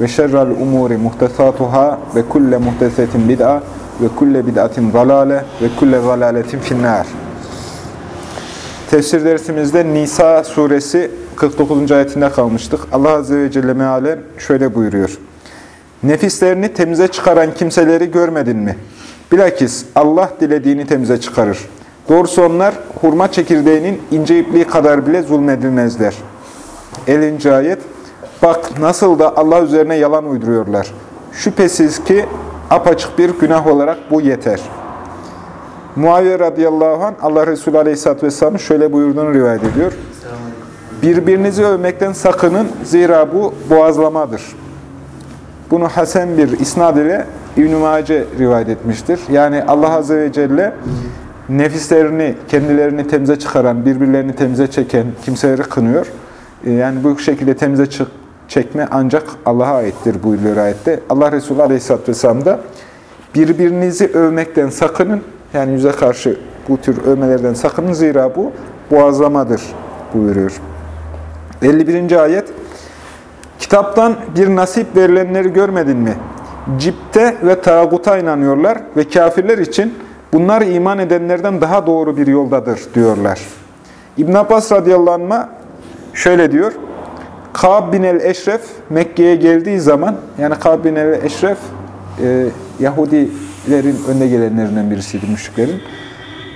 ve şerrel umuri muhtesatuhâ ve kulle muhtesetin bid'a ve kulle bid'atin zalale ve kulle zalaletin finnâr. Tefsir dersimizde Nisa suresi 49. ayetinde kalmıştık. Allah Azze ve Celle mealen şöyle buyuruyor. Nefislerini temize çıkaran kimseleri görmedin mi? Bilakis Allah dilediğini temize çıkarır. Doğrusu onlar hurma çekirdeğinin ince ipliği kadar bile zulmedilmezler. 50. ayet Bak nasıl da Allah üzerine yalan uyduruyorlar. Şüphesiz ki apaçık bir günah olarak bu yeter. Muaviye radıyallahu anh Allah Resulü aleyhisselatü vesselamın şöyle buyurduğunu rivayet ediyor. Birbirinizi övmekten sakının zira bu boğazlamadır. Bunu Hasan bir isnad ile İbn-i Mace rivayet etmiştir. Yani Allah Azze ve Celle nefislerini, kendilerini temize çıkaran, birbirlerini temize çeken kimseleri kınıyor. Yani bu şekilde temize çık, çekme ancak Allah'a aittir buyuruyor ayette. Allah Resulü Aleyhisselatü Vesselam da birbirinizi övmekten sakının, yani yüze karşı bu tür övmelerden sakının zira bu boğazlamadır buyuruyor. 51. ayet Kitaptan bir nasip verilenleri görmedin mi? Cipte ve tağuta inanıyorlar ve kafirler için bunlar iman edenlerden daha doğru bir yoldadır diyorlar. İbn Abbas radıyallahu anh şöyle diyor. Kab bin el-Eşref Mekke'ye geldiği zaman, yani Kab bin el-Eşref e, Yahudilerin önde gelenlerinden birisiydi müşriklerin.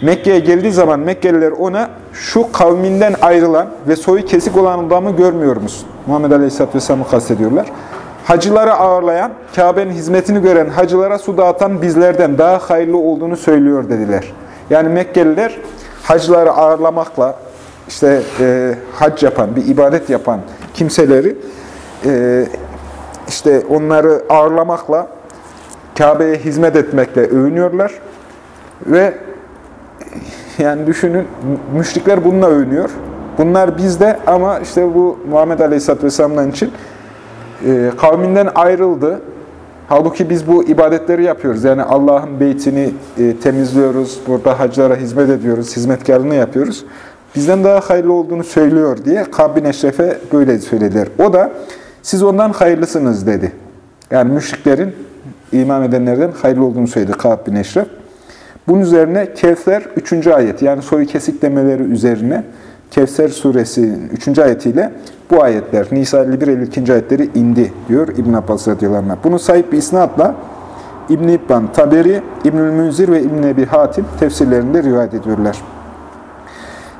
Mekke'ye geldiği zaman Mekkeliler ona şu kavminden ayrılan ve soyu kesik olan adamı görmüyor musun? Muhammed Aleyhisselatü Vesselam'ı kastediyorlar. Hacıları ağırlayan, Kabe'nin hizmetini gören hacılara su dağıtan bizlerden daha hayırlı olduğunu söylüyor dediler. Yani Mekkeliler hacıları ağırlamakla, işte e, hac yapan, bir ibadet yapan kimseleri e, işte onları ağırlamakla, Kabe'ye hizmet etmekle övünüyorlar ve yani düşünün müşrikler bununla övünüyor. Bunlar bizde ama işte bu Muhammed Aleyhisselatü Vesselam'dan için e, kavminden ayrıldı. Halbuki biz bu ibadetleri yapıyoruz. Yani Allah'ın beytini e, temizliyoruz, burada hacılara hizmet ediyoruz, hizmetkarını yapıyoruz. Bizden daha hayırlı olduğunu söylüyor diye Kab bin Eşref'e böyle söylediler. O da siz ondan hayırlısınız dedi. Yani müşriklerin iman edenlerden hayırlı olduğunu söyledi Kab bin Eşref. Bunun üzerine Kevser 3. ayet yani soyu kesik demeleri üzerine Kevser suresinin 3. ayetiyle bu ayetler Nisa 51-52. ayetleri indi diyor İbn Abbas radıyallahu. Bunu sahip bir isnatla İbn İbban, Taberi, İbnül Münzir ve İbn Ebi Hatim tefsirlerinde rivayet ediyorlar.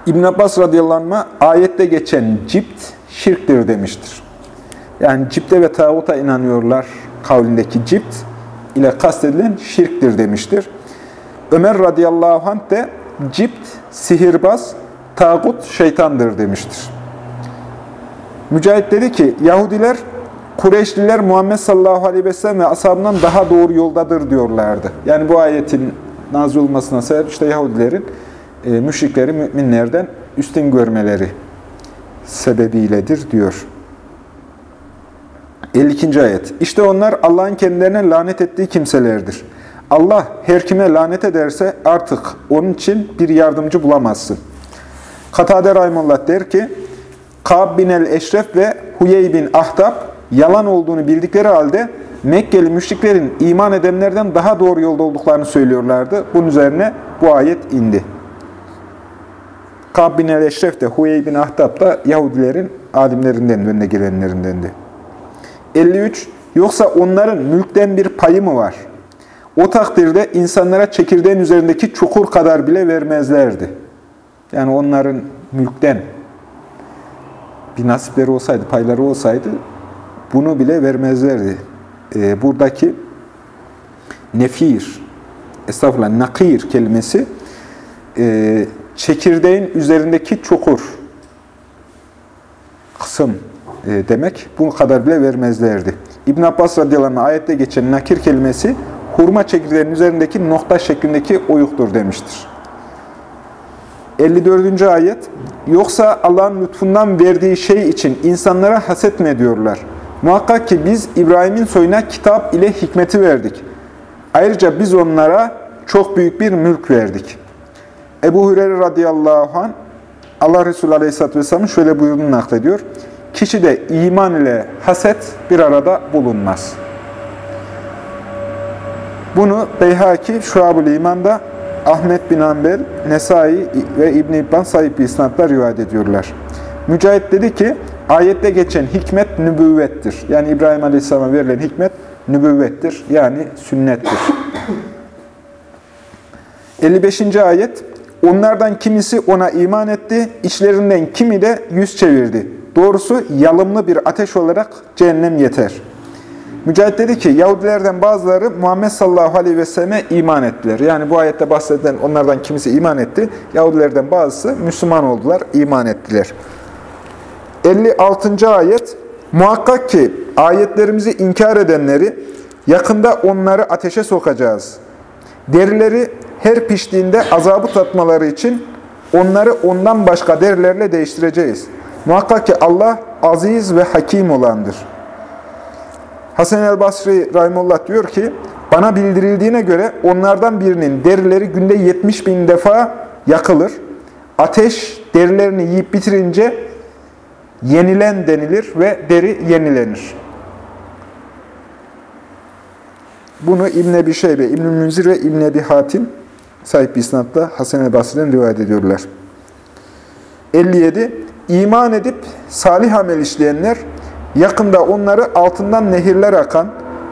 İbn Abbas radıyallahu ayette geçen cipt şirktir demiştir. Yani cipte ve tağuta inanıyorlar kavlindeki cipt ile kastedilen şirktir demiştir. Ömer radıyallahu anh de cipt sihirbaz, tağut şeytandır demiştir. Mücahit dedi ki Yahudiler Kureyşliler Muhammed sallallahu aleyhi ve sellem ve ashabından daha doğru yoldadır diyorlardı. Yani bu ayetin nazil olmasına sebep işte Yahudilerin e, müşrikleri müminlerden üstün görmeleri sebebiyledir diyor. 52. ayet. İşte onlar Allah'ın kendilerine lanet ettiği kimselerdir. Allah her kime lanet ederse artık onun için bir yardımcı bulamazsın. Katade Rahimullah der ki, Kab bin el-Eşref ve Huyey bin Ahtab yalan olduğunu bildikleri halde Mekkeli müşriklerin iman edenlerden daha doğru yolda olduklarını söylüyorlardı. Bunun üzerine bu ayet indi. Kab bin el-Eşref de Huyey bin Ahtab da Yahudilerin alimlerinden, önüne gelenlerindendi. 53. Yoksa onların mülkten bir payı mı var? O takdirde insanlara çekirdeğin üzerindeki çukur kadar bile vermezlerdi. Yani onların mülkten bir nasipleri olsaydı, payları olsaydı bunu bile vermezlerdi. Ee, buradaki nefir, estağfurullah nakir kelimesi e, çekirdeğin üzerindeki çukur kısım e, demek. Bu kadar bile vermezlerdi. İbn Abbas radıyallahu anh ayette geçen nakir kelimesi hurma çekirdeğinin üzerindeki nokta şeklindeki oyuktur demiştir. 54. ayet Yoksa Allah'ın lütfundan verdiği şey için insanlara haset mi ediyorlar? Muhakkak ki biz İbrahim'in soyuna kitap ile hikmeti verdik. Ayrıca biz onlara çok büyük bir mülk verdik. Ebu Hureyre radıyallahu anh Allah Resulü aleyhisselatü vesselamın şöyle buyurduğunu naklediyor. Kişi de iman ile haset bir arada bulunmaz. Bunu Beyhaki Şuab-ül İman'da Ahmet bin Hanbel, Nesai ve İbn-i İbban sahip bir isnatla rivayet ediyorlar. Mücahit dedi ki, ayette geçen hikmet nübüvvettir. Yani İbrahim Aleyhisselam'a verilen hikmet nübüvvettir. Yani sünnettir. 55. ayet, Onlardan kimisi ona iman etti, içlerinden kimi de yüz çevirdi. Doğrusu yalımlı bir ateş olarak cehennem yeter. Mücahit dedi ki, Yahudilerden bazıları Muhammed sallallahu aleyhi ve selleme iman ettiler. Yani bu ayette bahsedilen onlardan kimisi iman etti. Yahudilerden bazısı Müslüman oldular, iman ettiler. 56. ayet, Muhakkak ki ayetlerimizi inkar edenleri yakında onları ateşe sokacağız. Derileri her piştiğinde azabı tatmaları için onları ondan başka derilerle değiştireceğiz. Muhakkak ki Allah aziz ve hakim olandır. Hasan el Basri Rahimullah diyor ki, bana bildirildiğine göre onlardan birinin derileri günde 70 bin defa yakılır. Ateş derilerini yiyip bitirince yenilen denilir ve deri yenilenir. Bunu İbn Ebi Şeybe, İbn Münzir ve İbn Ebi Hatim sahip bir isnatla Hasan el Basri'den rivayet ediyorlar. 57. İman edip salih amel işleyenler yakında onları altından nehirler akan,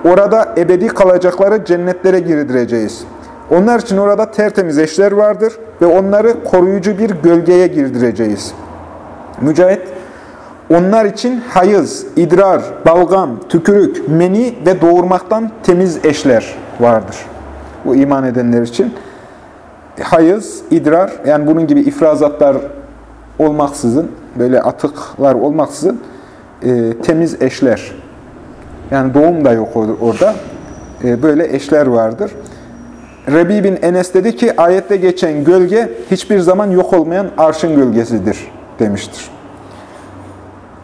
orada ebedi kalacakları cennetlere girdireceğiz. Onlar için orada tertemiz eşler vardır ve onları koruyucu bir gölgeye girdireceğiz. Mücahit, onlar için hayız, idrar, balgam, tükürük, meni ve doğurmaktan temiz eşler vardır. Bu iman edenler için hayız, idrar, yani bunun gibi ifrazatlar olmaksızın, böyle atıklar olmaksızın e, temiz eşler. Yani doğum da yok orada. E, böyle eşler vardır. Rebi bin Enes dedi ki, ayette geçen gölge hiçbir zaman yok olmayan arşın gölgesidir demiştir.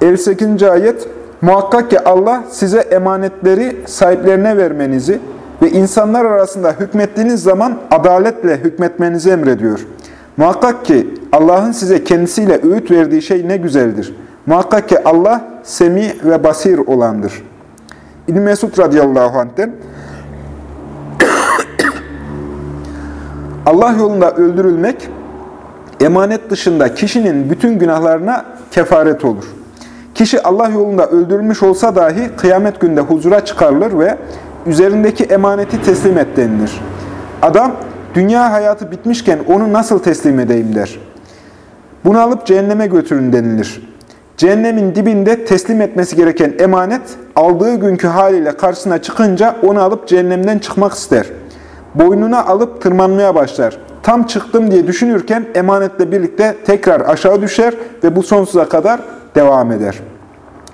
58. ayet, Muhakkak ki Allah size emanetleri sahiplerine vermenizi ve insanlar arasında hükmettiğiniz zaman adaletle hükmetmenizi emrediyor. Muhakkak ki Allah'ın size kendisiyle öğüt verdiği şey ne güzeldir. Muhakkak ki Allah semi ve basir olandır. İbn Mesud radıyallahu anh'ten Allah yolunda öldürülmek emanet dışında kişinin bütün günahlarına kefaret olur. Kişi Allah yolunda öldürülmüş olsa dahi kıyamet günde huzura çıkarılır ve üzerindeki emaneti teslim et denilir. Adam dünya hayatı bitmişken onu nasıl teslim edeyim der. Bunu alıp cehenneme götürün denilir. Cehennemin dibinde teslim etmesi gereken emanet aldığı günkü haliyle karşısına çıkınca onu alıp cehennemden çıkmak ister. Boynuna alıp tırmanmaya başlar. Tam çıktım diye düşünürken emanetle birlikte tekrar aşağı düşer ve bu sonsuza kadar devam eder.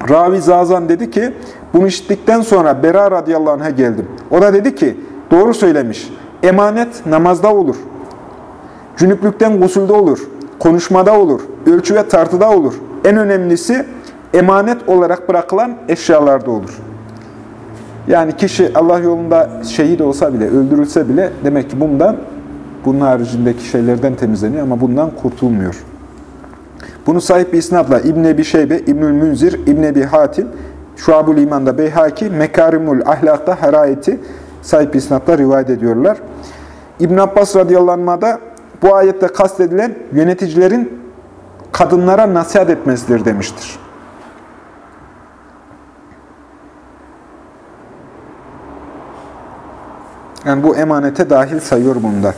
Ravi Zazan dedi ki, bunu işittikten sonra Bera radıyallahu anh'a geldim. O da dedi ki, doğru söylemiş, emanet namazda olur, cünüplükten gusulde olur, konuşmada olur, ölçü ve tartıda olur. En önemlisi emanet olarak bırakılan eşyalarda olur. Yani kişi Allah yolunda şehit olsa bile, öldürülse bile demek ki bundan, bunun haricindeki şeylerden temizleniyor ama bundan kurtulmuyor. Bunu sahip bir isnatla İbn Ebi Şeybe, İbnül Münzir, İbn Ebi Hatim, Şuabul İman'da Beyhaki, Mekarimul Ahlak'ta Herayeti sahip isnatla rivayet ediyorlar. İbn Abbas radıyallahu bu ayette kastedilen yöneticilerin kadınlara nasihat etmesidir demiştir. Yani bu emanete dahil sayıyor bunda.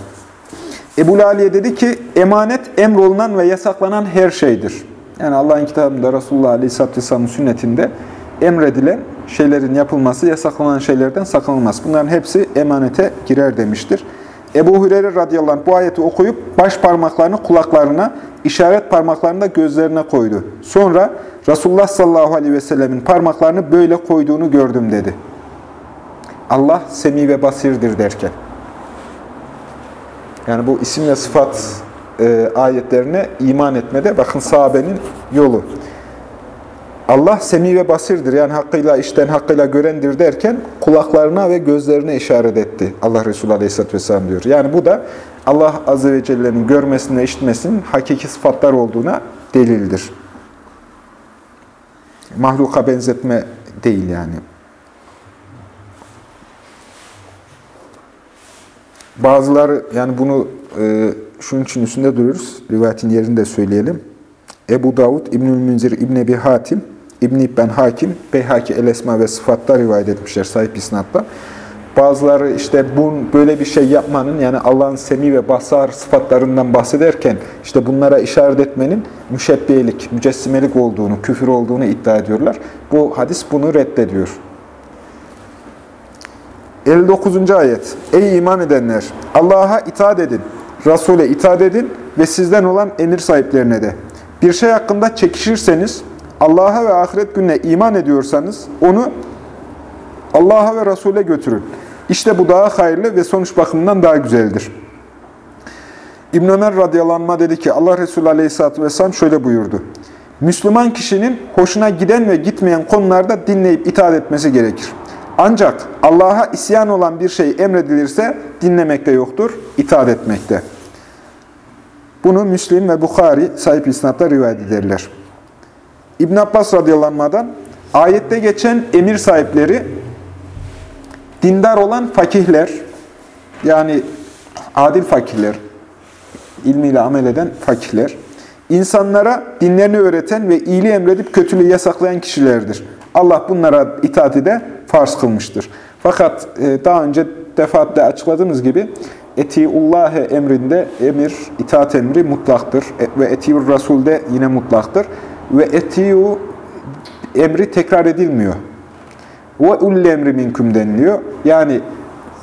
Ebu Aliye dedi ki, emanet emrolunan ve yasaklanan her şeydir. Yani Allah'ın kitabında Resulullah Aleyhisselatü Vesselam'ın sünnetinde emredilen şeylerin yapılması, yasaklanan şeylerden sakınılmaz. Bunların hepsi emanete girer demiştir. Ebu Hureyre radıyallahu anh bu ayeti okuyup baş parmaklarını kulaklarına, işaret parmaklarını da gözlerine koydu. Sonra Resulullah sallallahu aleyhi ve sellemin parmaklarını böyle koyduğunu gördüm dedi. Allah semi ve basirdir derken. Yani bu isim ve sıfat e, ayetlerine iman etmede bakın sahabenin yolu. Allah semi ve basirdir. Yani hakkıyla işten hakkıyla görendir derken kulaklarına ve gözlerine işaret etti. Allah Resulü Aleyhisselatü Vesselam diyor. Yani bu da Allah Azze ve Celle'nin görmesine, işitmesinin hakiki sıfatlar olduğuna delildir. Mahluka benzetme değil yani. Bazıları yani bunu e, şunun için üstünde duruyoruz. Rivayetin yerini de söyleyelim. Ebu Davud, İbnül Münzir, İbn Ebi Hatim, İbn İbn Hakim, Beyhaki El Esma ve Sıfat'ta rivayet etmişler sahip isnatla. Bazıları işte bu böyle bir şey yapmanın yani Allah'ın semi ve basar sıfatlarından bahsederken işte bunlara işaret etmenin müşebbiyelik, mücessimelik olduğunu, küfür olduğunu iddia ediyorlar. Bu hadis bunu reddediyor. 59. ayet. Ey iman edenler! Allah'a itaat edin, Resul'e itaat edin ve sizden olan emir sahiplerine de. Bir şey hakkında çekişirseniz, Allah'a ve ahiret gününe iman ediyorsanız onu Allah'a ve Resul'e götürün. İşte bu daha hayırlı ve sonuç bakımından daha güzeldir. İbn Ömer radıyallahu dedi ki Allah Resulü aleyhisselatü vesselam şöyle buyurdu. Müslüman kişinin hoşuna giden ve gitmeyen konularda dinleyip itaat etmesi gerekir. Ancak Allah'a isyan olan bir şey emredilirse dinlemekte yoktur, itaat etmekte. Bunu Müslim ve Bukhari sahip isnatla rivayet ederler. İbn Abbas radıyallahu ayette geçen emir sahipleri dindar olan fakihler, yani adil fakihler, ilmiyle amel eden fakihler, insanlara dinlerini öğreten ve iyiliği emredip kötülüğü yasaklayan kişilerdir. Allah bunlara itaati de farz kılmıştır. Fakat e, daha önce defaatle açıkladığımız gibi Etiullah'e emrinde emir, itaat emri mutlaktır. E, ve Etiur Rasul'de yine mutlaktır. Ve Etiu emri tekrar edilmiyor. Ve ulul emri minküm deniliyor. Yani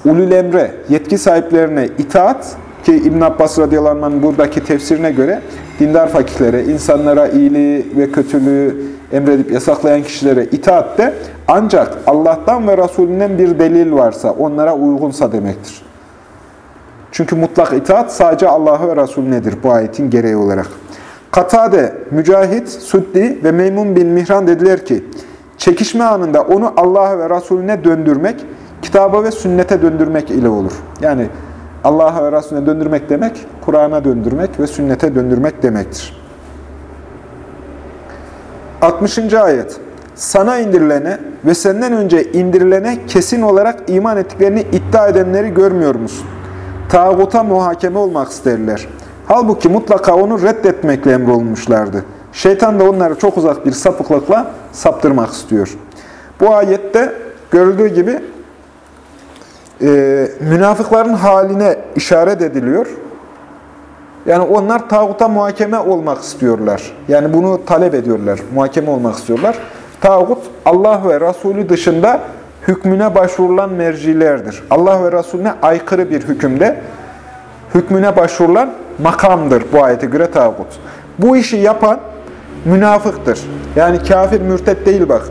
ulul emre, yetki sahiplerine itaat ki İbn Abbas radıyallahu anh'ın buradaki tefsirine göre dindar fakirlere, insanlara iyiliği ve kötülüğü emredip yasaklayan kişilere itaat de ancak Allah'tan ve Resulünden bir delil varsa, onlara uygunsa demektir. Çünkü mutlak itaat sadece Allah'a ve Resulünedir bu ayetin gereği olarak. Katade, Mücahit, Suddi ve Meymun bin Mihran dediler ki, çekişme anında onu Allah'a ve Resulüne döndürmek, kitaba ve sünnete döndürmek ile olur. Yani Allah'a ve Resulüne döndürmek demek, Kur'an'a döndürmek ve sünnete döndürmek demektir. 60. ayet. Sana indirilene ve senden önce indirilene kesin olarak iman ettiklerini iddia edenleri görmüyor musun? Tağuta muhakeme olmak isterler. Halbuki mutlaka onu reddetmekle emrolunmuşlardı. Şeytan da onları çok uzak bir sapıklıkla saptırmak istiyor. Bu ayette görüldüğü gibi e, münafıkların haline işaret ediliyor. Yani onlar tağuta muhakeme olmak istiyorlar. Yani bunu talep ediyorlar. Muhakeme olmak istiyorlar. Tağut Allah ve Resulü dışında hükmüne başvurulan mercilerdir. Allah ve Resulüne aykırı bir hükümde hükmüne başvurulan makamdır bu ayete göre tağut. Bu işi yapan münafıktır. Yani kafir mürtet değil bak.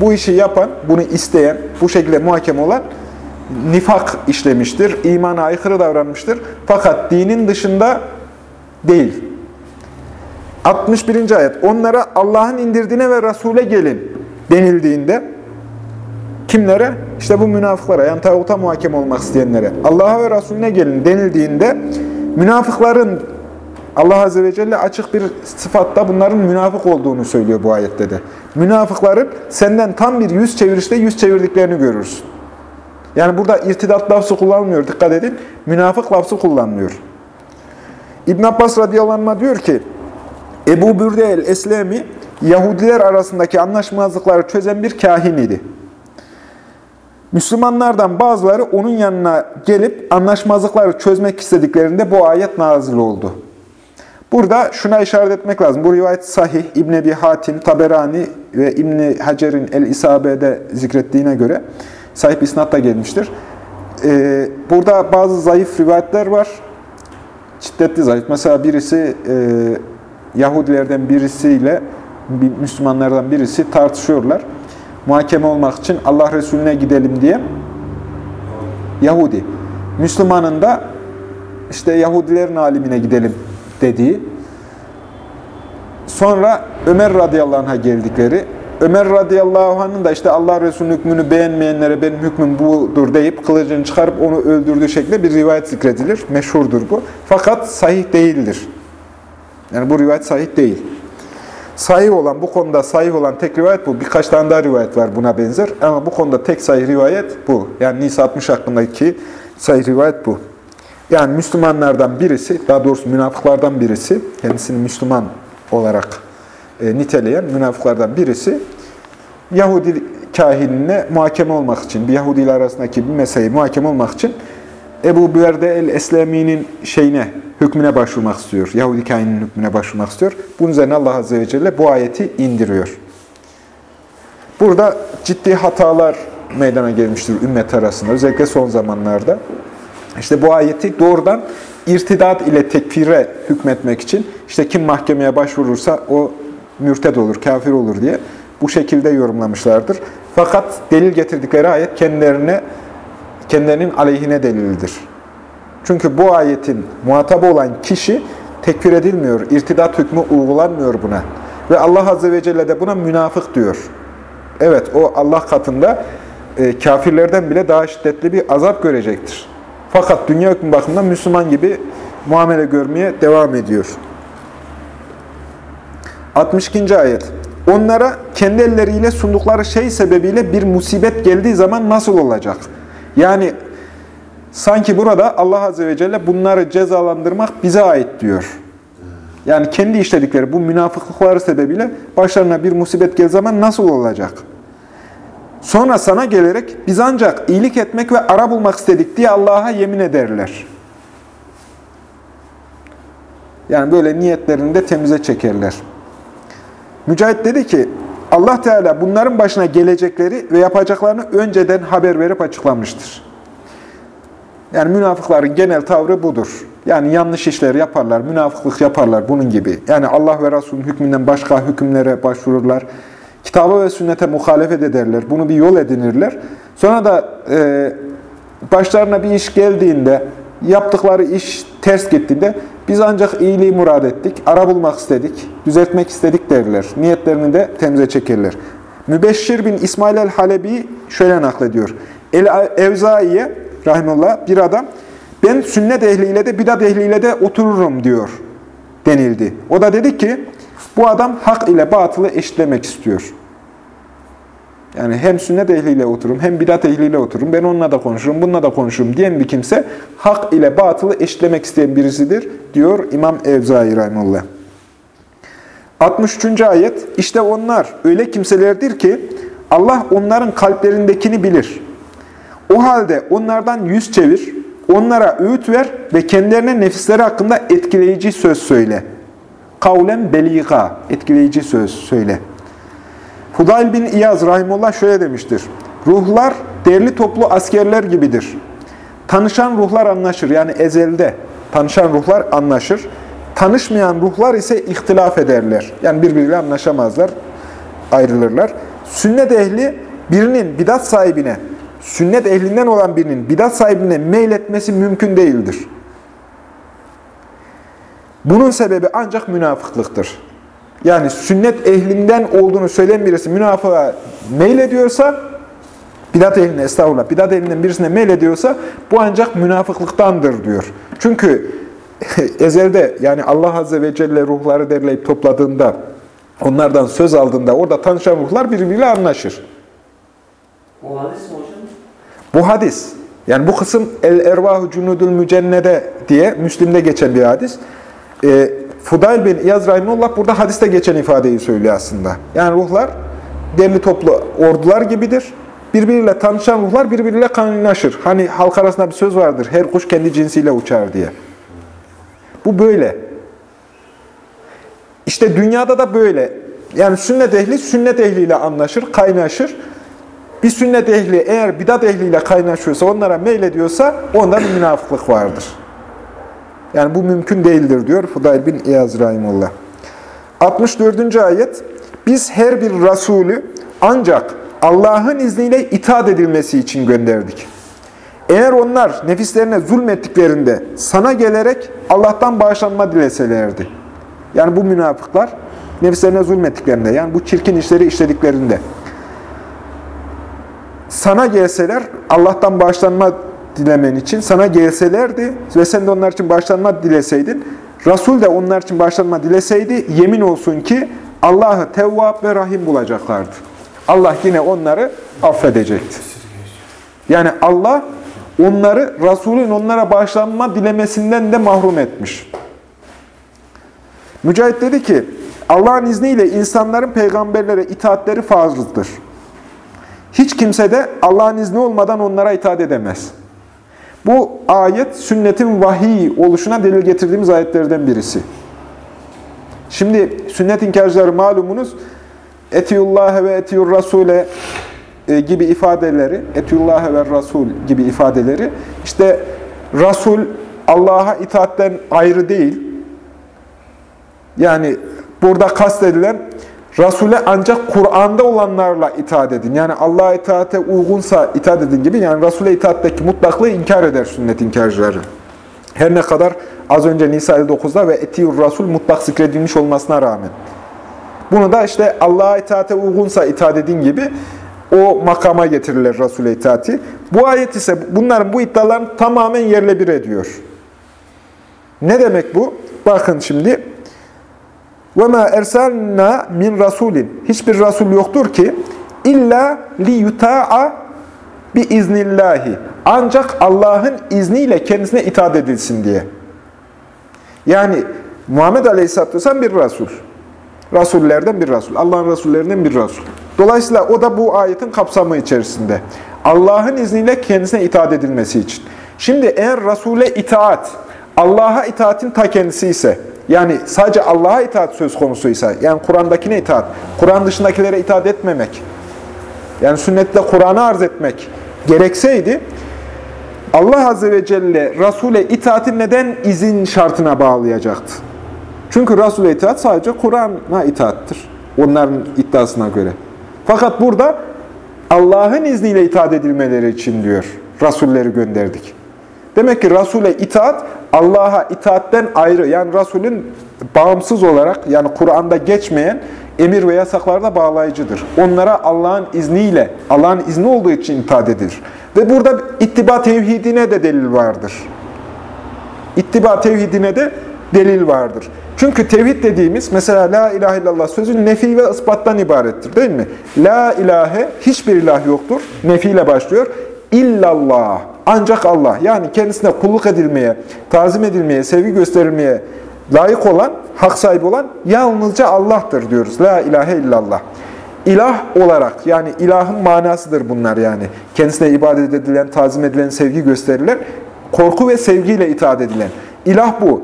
Bu işi yapan, bunu isteyen, bu şekilde muhakeme olan nifak işlemiştir, imana aykırı davranmıştır. Fakat dinin dışında değil. 61. ayet. Onlara Allah'ın indirdiğine ve Resul'e gelin denildiğinde kimlere? İşte bu münafıklara, yani tağuta muhakeme olmak isteyenlere. Allah'a ve Resulüne gelin denildiğinde münafıkların Allah Azze ve Celle açık bir sıfatta bunların münafık olduğunu söylüyor bu ayette de. Münafıkların senden tam bir yüz çevirişte yüz çevirdiklerini görürsün. Yani burada irtidat lafzı kullanmıyor. Dikkat edin. Münafık lafzı kullanmıyor. İbn Abbas radıyallahu anh diyor ki, Ebu Bürde el-Eslemi, Yahudiler arasındaki anlaşmazlıkları çözen bir kahin idi. Müslümanlardan bazıları onun yanına gelip anlaşmazlıkları çözmek istediklerinde bu ayet nazil oldu. Burada şuna işaret etmek lazım. Bu rivayet sahih, İbn Ebi Hatim, Taberani ve İbn Hacer'in El-İsabe'de zikrettiğine göre sahip isnat da gelmiştir. Ee, burada bazı zayıf rivayetler var. şiddetli zayıf. Mesela birisi e, Yahudilerden birisiyle Müslümanlardan birisi tartışıyorlar. Muhakeme olmak için Allah Resulüne gidelim diye. Yahudi. Müslümanın da işte Yahudilerin alimine gidelim dediği. Sonra Ömer radıyallahu anh'a geldikleri. Ömer radıyallahu anh'ın da işte Allah Resulü'nün hükmünü beğenmeyenlere benim hükmüm budur deyip kılıcını çıkarıp onu öldürdüğü şeklinde bir rivayet zikredilir. Meşhurdur bu. Fakat sahih değildir. Yani bu rivayet sahih değil. Sahih olan, bu konuda sahih olan tek rivayet bu. Birkaç tane daha rivayet var buna benzer. Ama bu konuda tek sahih rivayet bu. Yani Nisa 60 hakkındaki sahih rivayet bu. Yani Müslümanlardan birisi, daha doğrusu münafıklardan birisi, kendisini Müslüman olarak e, niteleyen münafıklardan birisi, Yahudi kahinine muhakeme olmak için, bir Yahudi ile arasındaki bir meseleyi muhakeme olmak için Ebu Berde el-Eslemi'nin şeyine, hükmüne başvurmak istiyor. Yahudi kaininin hükmüne başvurmak istiyor. Bunun üzerine Allah Azze ve Celle bu ayeti indiriyor. Burada ciddi hatalar meydana gelmiştir ümmet arasında. Özellikle son zamanlarda. İşte bu ayeti doğrudan irtidat ile tekfire hükmetmek için işte kim mahkemeye başvurursa o mürted olur, kafir olur diye bu şekilde yorumlamışlardır. Fakat delil getirdikleri ayet kendilerine kendilerinin aleyhine delildir. Çünkü bu ayetin muhatabı olan kişi tekfir edilmiyor, irtidat hükmü uygulanmıyor buna. Ve Allah Azze ve Celle de buna münafık diyor. Evet, o Allah katında e, kafirlerden bile daha şiddetli bir azap görecektir. Fakat dünya hükmü bakımından Müslüman gibi muamele görmeye devam ediyor. 62. ayet. Onlara kendi elleriyle sundukları şey sebebiyle bir musibet geldiği zaman nasıl olacak? Yani sanki burada Allah Azze ve Celle bunları cezalandırmak bize ait diyor. Yani kendi işledikleri bu münafıklıkları sebebiyle başlarına bir musibet geldiği zaman nasıl olacak? Sonra sana gelerek biz ancak iyilik etmek ve ara bulmak istedik diye Allah'a yemin ederler. Yani böyle niyetlerini de temize çekerler. Mücahit dedi ki, Allah Teala bunların başına gelecekleri ve yapacaklarını önceden haber verip açıklamıştır. Yani münafıkların genel tavrı budur. Yani yanlış işler yaparlar, münafıklık yaparlar bunun gibi. Yani Allah ve Resulünün hükmünden başka hükümlere başvururlar. Kitaba ve sünnete muhalefet ederler. Bunu bir yol edinirler. Sonra da e, başlarına bir iş geldiğinde, yaptıkları iş ters gittiğinde biz ancak iyiliği murad ettik, ara bulmak istedik, düzeltmek istedik derler. Niyetlerini de temize çekerler. Mübeşşir bin İsmail el-Halebi şöyle naklediyor. El-Evzai'ye rahimullah bir adam ben sünnet ehliyle de bidat ehliyle de otururum diyor denildi. O da dedi ki bu adam hak ile batılı eşitlemek istiyor. Yani hem sünnet ehliyle otururum, hem bidat ehliyle otururum, ben onunla da konuşurum, bununla da konuşurum diyen bir kimse hak ile batılı eşitlemek isteyen birisidir, diyor İmam Evzai Rahimullah. 63. ayet, işte onlar öyle kimselerdir ki Allah onların kalplerindekini bilir. O halde onlardan yüz çevir, onlara öğüt ver ve kendilerine nefisleri hakkında etkileyici söz söyle. Kavlen beliga, etkileyici söz söyle. Hudayl bin İyaz Rahimullah şöyle demiştir. Ruhlar derli toplu askerler gibidir. Tanışan ruhlar anlaşır. Yani ezelde tanışan ruhlar anlaşır. Tanışmayan ruhlar ise ihtilaf ederler. Yani birbiriyle anlaşamazlar, ayrılırlar. Sünnet ehli birinin bidat sahibine, sünnet ehlinden olan birinin bidat sahibine meyletmesi mümkün değildir. Bunun sebebi ancak münafıklıktır. Yani sünnet ehlinden olduğunu söyleyen birisi münafığa meylediyorsa, bidat ehline, estağfurullah, bidat ehlinden birisine meylediyorsa bu ancak münafıklıktandır diyor. Çünkü ezelde yani Allah Azze ve Celle ruhları derleyip topladığında, onlardan söz aldığında orada tanışan ruhlar birbiriyle anlaşır. O hadis mi hocam? Bu hadis, yani bu kısım El-Ervahu Cunudul Mücennede diye Müslim'de geçen bir hadis. E, Fudayl bin İyaz Rahimullah burada hadiste geçen ifadeyi söylüyor aslında. Yani ruhlar derli toplu ordular gibidir. Birbiriyle tanışan ruhlar birbiriyle kaynaşır. Hani halk arasında bir söz vardır. Her kuş kendi cinsiyle uçar diye. Bu böyle. İşte dünyada da böyle. Yani sünnet ehli sünnet ehliyle anlaşır, kaynaşır. Bir sünnet ehli eğer bidat ehliyle kaynaşıyorsa, onlara meylediyorsa ondan münafıklık vardır. Yani bu mümkün değildir diyor Fudayl bin İyaz Rahimullah. 64. ayet Biz her bir Resulü ancak Allah'ın izniyle itaat edilmesi için gönderdik. Eğer onlar nefislerine zulmettiklerinde sana gelerek Allah'tan bağışlanma dileselerdi. Yani bu münafıklar nefislerine zulmettiklerinde, yani bu çirkin işleri işlediklerinde sana gelseler, Allah'tan bağışlanma dilemen için sana gelselerdi ve sen de onlar için bağışlanma dileseydin, Resul de onlar için bağışlanma dileseydi, yemin olsun ki Allah'ı tevvab ve rahim bulacaklardı. Allah yine onları affedecekti. Yani Allah onları Resulün onlara bağışlanma dilemesinden de mahrum etmiş. Mücahit dedi ki, Allah'ın izniyle insanların peygamberlere itaatleri farzdır. Hiç kimse de Allah'ın izni olmadan onlara itaat edemez. Bu ayet sünnetin vahiy oluşuna delil getirdiğimiz ayetlerden birisi. Şimdi sünnet inkarcıları malumunuz etiyullah ve etiyur rasule e, gibi ifadeleri, etiyullah ve rasul gibi ifadeleri işte Rasul Allah'a itaatten ayrı değil. Yani burada kastedilen Resul'e ancak Kur'an'da olanlarla itaat edin. Yani Allah'a itaate uygunsa itaat edin gibi. Yani Resul'e itaatteki mutlaklığı inkar eder sünnet inkarcıları. Her ne kadar az önce Nisa 59'da ve etiyur Rasul mutlak zikredilmiş olmasına rağmen. Bunu da işte Allah'a itaate uygunsa itaat edin gibi o makama getirirler Resul'e itaati. Bu ayet ise bunların bu iddialarını tamamen yerle bir ediyor. Ne demek bu? Bakın şimdi. وَمَا اَرْسَلْنَا min rasulin Hiçbir Rasul yoktur ki illa liyuta'a bi iznillahi. Ancak Allah'ın izniyle kendisine itaat edilsin diye. Yani Muhammed Aleyhisselatü Vesselam bir Rasul. Rasullerden bir Rasul. Allah'ın Rasullerinden bir Rasul. Dolayısıyla o da bu ayetin kapsamı içerisinde. Allah'ın izniyle kendisine itaat edilmesi için. Şimdi eğer Resul'e itaat, Allah'a itaatin ta kendisi ise, yani sadece Allah'a itaat söz konusuysa, yani Kur'an'dakine itaat, Kur'an dışındakilere itaat etmemek, yani sünnette Kur'an'ı arz etmek gerekseydi, Allah Azze ve Celle Resul'e itaati neden izin şartına bağlayacaktı? Çünkü Resul'e itaat sadece Kur'an'a itaattır. Onların iddiasına göre. Fakat burada Allah'ın izniyle itaat edilmeleri için diyor. Rasulleri gönderdik. Demek ki Resul'e itaat Allah'a itaatten ayrı. Yani Resul'ün bağımsız olarak yani Kur'an'da geçmeyen emir ve yasaklarda bağlayıcıdır. Onlara Allah'ın izniyle, Allah'ın izni olduğu için itaat edilir. Ve burada ittiba tevhidine de delil vardır. İttiba tevhidine de delil vardır. Çünkü tevhid dediğimiz mesela la ilahe illallah sözü nefi ve ispattan ibarettir değil mi? La ilahe hiçbir ilah yoktur. Nefi ile başlıyor. İllallah. Ancak Allah. Yani kendisine kulluk edilmeye, tazim edilmeye, sevgi gösterilmeye layık olan, hak sahibi olan yalnızca Allah'tır diyoruz. La ilahe illallah. İlah olarak yani ilahın manasıdır bunlar yani. Kendisine ibadet edilen, tazim edilen, sevgi gösterilen, korku ve sevgiyle itaat edilen. İlah bu.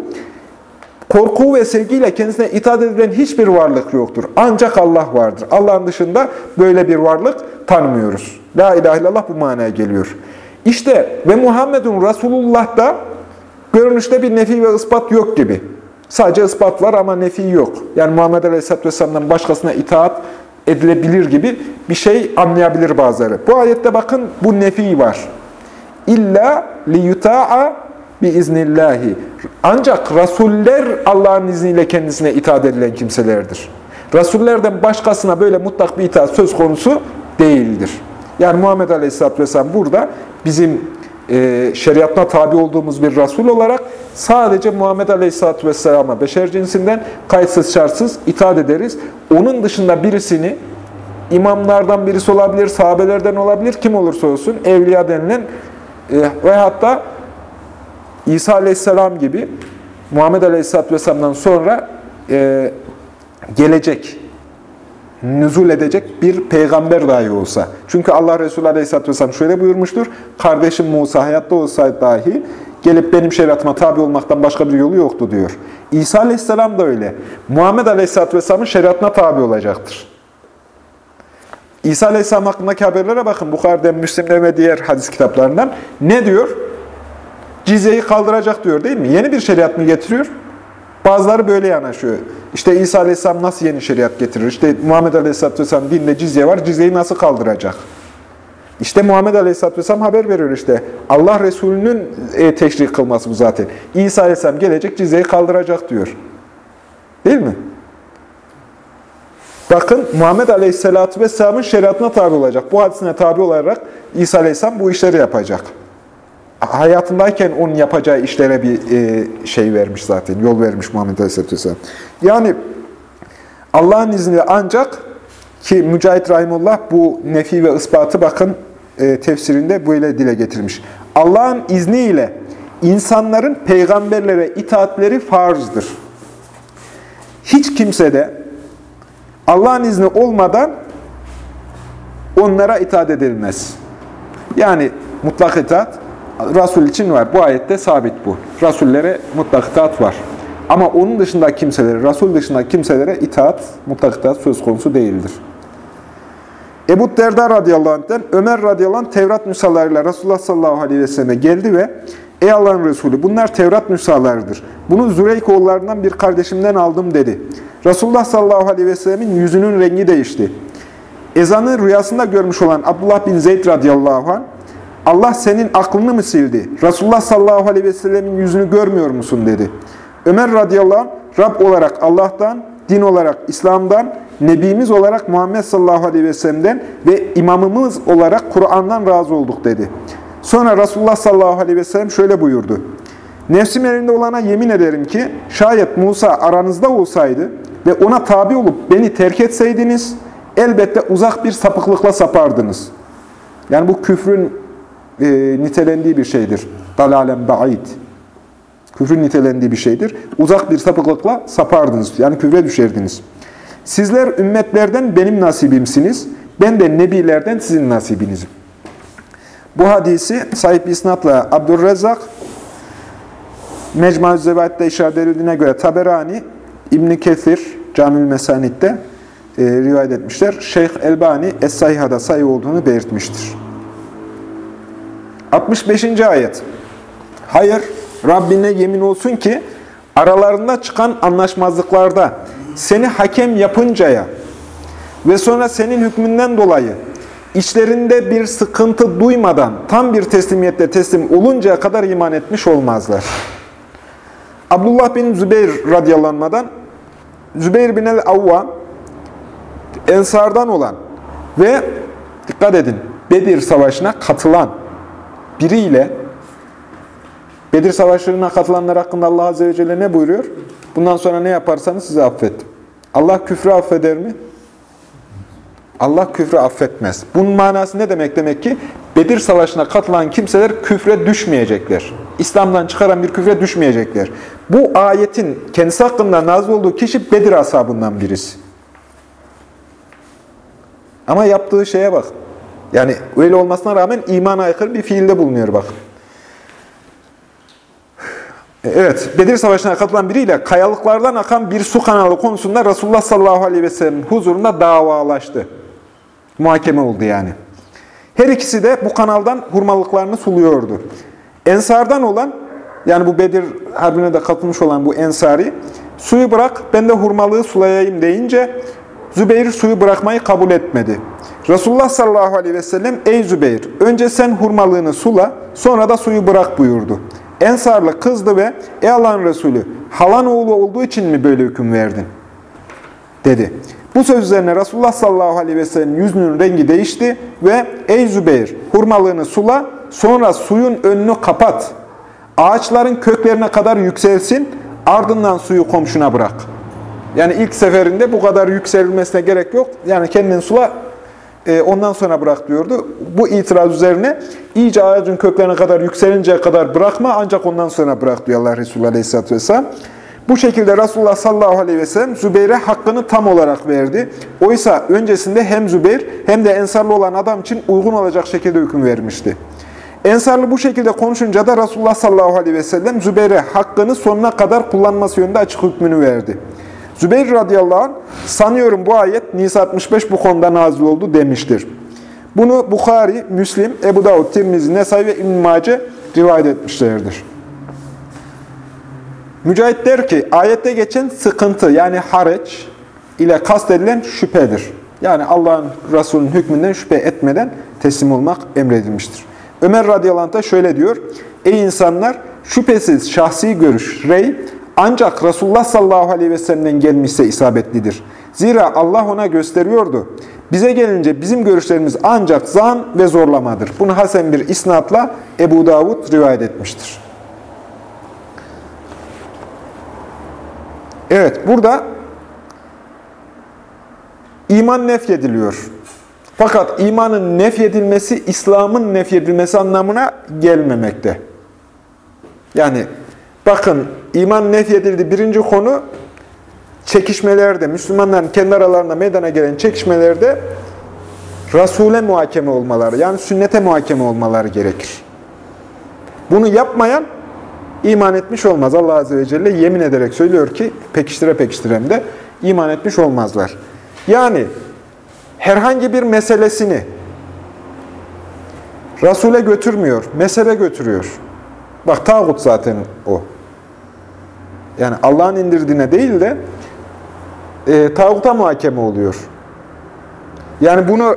Korku ve sevgiyle kendisine itaat edilen hiçbir varlık yoktur. Ancak Allah vardır. Allah'ın dışında böyle bir varlık tanımıyoruz. La ilahe illallah bu manaya geliyor. İşte ve Muhammedun Resulullah'da görünüşte bir nefi ve ispat yok gibi. Sadece ispat var ama nefi yok. Yani Muhammed Aleyhisselatü Vesselam'dan başkasına itaat edilebilir gibi bir şey anlayabilir bazıları. Bu ayette bakın bu nefi var. İlla liyuta'a biiznillahi. Ancak rasuller Allah'ın izniyle kendisine itaat edilen kimselerdir. Rasullerden başkasına böyle mutlak bir itaat söz konusu değildir. Yani Muhammed Aleyhisselatü Vesselam burada bizim e, şeriatına tabi olduğumuz bir Resul olarak sadece Muhammed Aleyhisselatü Vesselam'a beşer cinsinden kayıtsız şartsız itaat ederiz. Onun dışında birisini imamlardan birisi olabilir, sahabelerden olabilir, kim olursa olsun evliya denilen e, ve hatta İsa Aleyhisselam gibi Muhammed Aleyhisselatü Vesselam'dan sonra e, gelecek, nüzul edecek bir peygamber dahi olsa. Çünkü Allah Resulü Aleyhisselatü Vesselam şöyle buyurmuştur. Kardeşim Musa hayatta olsaydı dahi gelip benim şeriatıma tabi olmaktan başka bir yolu yoktu diyor. İsa Aleyhisselam da öyle. Muhammed Aleyhisselatü Vesselam'ın şeriatına tabi olacaktır. İsa Aleyhisselam hakkındaki haberlere bakın. Bukhari'den, Müslim'den ve diğer hadis kitaplarından. Ne diyor? cizyeyi kaldıracak diyor değil mi? Yeni bir şeriat mı getiriyor? Bazıları böyle yanaşıyor. İşte İsa Aleyhisselam nasıl yeni şeriat getirir? İşte Muhammed Aleyhisselatü Vesselam dinde cizye var, cizyeyi nasıl kaldıracak? İşte Muhammed Aleyhisselatü Vesselam haber veriyor işte. Allah Resulü'nün e, teşrik kılması bu zaten. İsa Aleyhisselam gelecek, cizyeyi kaldıracak diyor. Değil mi? Bakın Muhammed Aleyhisselatü Vesselam'ın şeriatına tabi olacak. Bu hadisine tabi olarak İsa Aleyhisselam bu işleri yapacak. Hayatındayken onun yapacağı işlere bir e, şey vermiş zaten, yol vermiş Muhammed Aleyhisselatü Vesselam. Yani Allah'ın izniyle ancak ki Mücahit Rahimullah bu nefi ve ispatı bakın e, tefsirinde böyle dile getirmiş. Allah'ın izniyle insanların peygamberlere itaatleri farzdır. Hiç kimse de Allah'ın izni olmadan onlara itaat edilmez. Yani mutlak itaat Resul için var. Bu ayette sabit bu. Rasullere mutlak itaat var. Ama onun dışında kimselere, Resul dışında kimselere itaat, mutlak itaat söz konusu değildir. Ebu Derda radıyallahu anh'ten Ömer radıyallahu anh Tevrat nüshalarıyla Resulullah sallallahu aleyhi ve selleme geldi ve Ey Allah'ın Resulü bunlar Tevrat nüshalarıdır. Bunu Züreyk oğullarından bir kardeşimden aldım dedi. Resulullah sallallahu aleyhi ve sellemin yüzünün rengi değişti. Ezanı rüyasında görmüş olan Abdullah bin Zeyd radıyallahu anh Allah senin aklını mı sildi? Resulullah sallallahu aleyhi ve sellemin yüzünü görmüyor musun dedi. Ömer radıyallahu anh Rab olarak Allah'tan, din olarak İslam'dan, Nebimiz olarak Muhammed sallallahu aleyhi ve sellem'den ve imamımız olarak Kur'an'dan razı olduk dedi. Sonra Resulullah sallallahu aleyhi ve sellem şöyle buyurdu. Nefsim elinde olana yemin ederim ki şayet Musa aranızda olsaydı ve ona tabi olup beni terk etseydiniz elbette uzak bir sapıklıkla sapardınız. Yani bu küfrün e, nitelendiği bir şeydir. Dalalen ba'id. Küfrün nitelendiği bir şeydir. Uzak bir sapıklıkla sapardınız. Yani küfre düşerdiniz. Sizler ümmetlerden benim nasibimsiniz. Ben de nebilerden sizin nasibinizim. Bu hadisi sahip isnatla Abdurrezzak, Mecmuaz Zevat'ta işaret edildiğine göre Taberani, İbn Kethir, Camül Mesanit'te e, rivayet etmişler. Şeyh Elbani Es-Sayha'da sayı olduğunu belirtmiştir. 65. ayet. Hayır, Rabbine yemin olsun ki aralarında çıkan anlaşmazlıklarda seni hakem yapıncaya ve sonra senin hükmünden dolayı içlerinde bir sıkıntı duymadan tam bir teslimiyetle teslim oluncaya kadar iman etmiş olmazlar. Abdullah bin Zübeyir radyalanmadan Zübeyir bin el-Avvam Ensardan olan ve dikkat edin Bedir Savaşı'na katılan biriyle Bedir Savaşlarına katılanlar hakkında Allah Azze ve Celle ne buyuruyor? Bundan sonra ne yaparsanız size affettim. Allah küfrü affeder mi? Allah küfrü affetmez. Bunun manası ne demek? Demek ki Bedir Savaşı'na katılan kimseler küfre düşmeyecekler. İslam'dan çıkaran bir küfre düşmeyecekler. Bu ayetin kendisi hakkında nazil olduğu kişi Bedir ashabından birisi. Ama yaptığı şeye bak. Yani öyle olmasına rağmen imana aykırı bir fiilde bulunuyor bak. Evet, Bedir Savaşı'na katılan biriyle kayalıklardan akan bir su kanalı konusunda Resulullah sallallahu aleyhi ve sellem huzurunda davalaştı. Muhakeme oldu yani. Her ikisi de bu kanaldan hurmalıklarını suluyordu. Ensardan olan, yani bu Bedir Harbi'ne de katılmış olan bu Ensari, suyu bırak ben de hurmalığı sulayayım deyince Zübeyir suyu bırakmayı kabul etmedi. Resulullah sallallahu aleyhi ve sellem, ey Zübeyir, önce sen hurmalığını sula, sonra da suyu bırak buyurdu. Ensarlı kızdı ve ey Allah'ın Resulü halan oğlu olduğu için mi böyle hüküm verdin? Dedi. Bu söz üzerine Resulullah sallallahu aleyhi ve sellem yüzünün rengi değişti ve ey Zübeyir hurmalığını sula sonra suyun önünü kapat. Ağaçların köklerine kadar yükselsin ardından suyu komşuna bırak. Yani ilk seferinde bu kadar yükselmesine gerek yok. Yani kendin sula ondan sonra bırak diyordu. Bu itiraz üzerine iyice ağacın köklerine kadar yükselinceye kadar bırakma ancak ondan sonra bırak diyor Allah Resulü Aleyhisselatü Vesselam. Bu şekilde Resulullah sallallahu aleyhi ve sellem Zübeyir'e hakkını tam olarak verdi. Oysa öncesinde hem Zübeyir hem de Ensarlı olan adam için uygun olacak şekilde hüküm vermişti. Ensarlı bu şekilde konuşunca da Resulullah sallallahu aleyhi ve sellem Zübeyir'e hakkını sonuna kadar kullanması yönünde açık hükmünü verdi. Zübeyir radıyallahu anh, sanıyorum bu ayet Nisa 65 bu konuda nazil oldu demiştir. Bunu Bukhari, Müslim, Ebu Davud, Tirmizi, Nesai ve İbn-i Mace rivayet etmişlerdir. Mücahit der ki, ayette geçen sıkıntı yani hareç ile kastedilen şüphedir. Yani Allah'ın Resulü'nün hükmünden şüphe etmeden teslim olmak emredilmiştir. Ömer radıyallahu anh da şöyle diyor, Ey insanlar! Şüphesiz şahsi görüş, rey, ancak Resulullah sallallahu aleyhi ve sellem'den gelmişse isabetlidir. Zira Allah ona gösteriyordu. Bize gelince bizim görüşlerimiz ancak zan ve zorlamadır. Bunu Hasan bir isnatla Ebu Davud rivayet etmiştir. Evet, burada iman nefyediliyor. Fakat imanın nefyedilmesi, İslam'ın nefyedilmesi anlamına gelmemekte. Yani bakın iman nefyedildi birinci konu çekişmelerde, Müslümanların kendi aralarında meydana gelen çekişmelerde Resul'e muhakeme olmaları, yani sünnete muhakeme olmaları gerekir. Bunu yapmayan iman etmiş olmaz. Allah Azze ve Celle yemin ederek söylüyor ki, pekiştire pekiştiren de iman etmiş olmazlar. Yani herhangi bir meselesini Resul'e götürmüyor, mesele götürüyor. Bak tağut zaten o. Yani Allah'ın indirdiğine değil de e, tağuta muhakeme oluyor. Yani bunu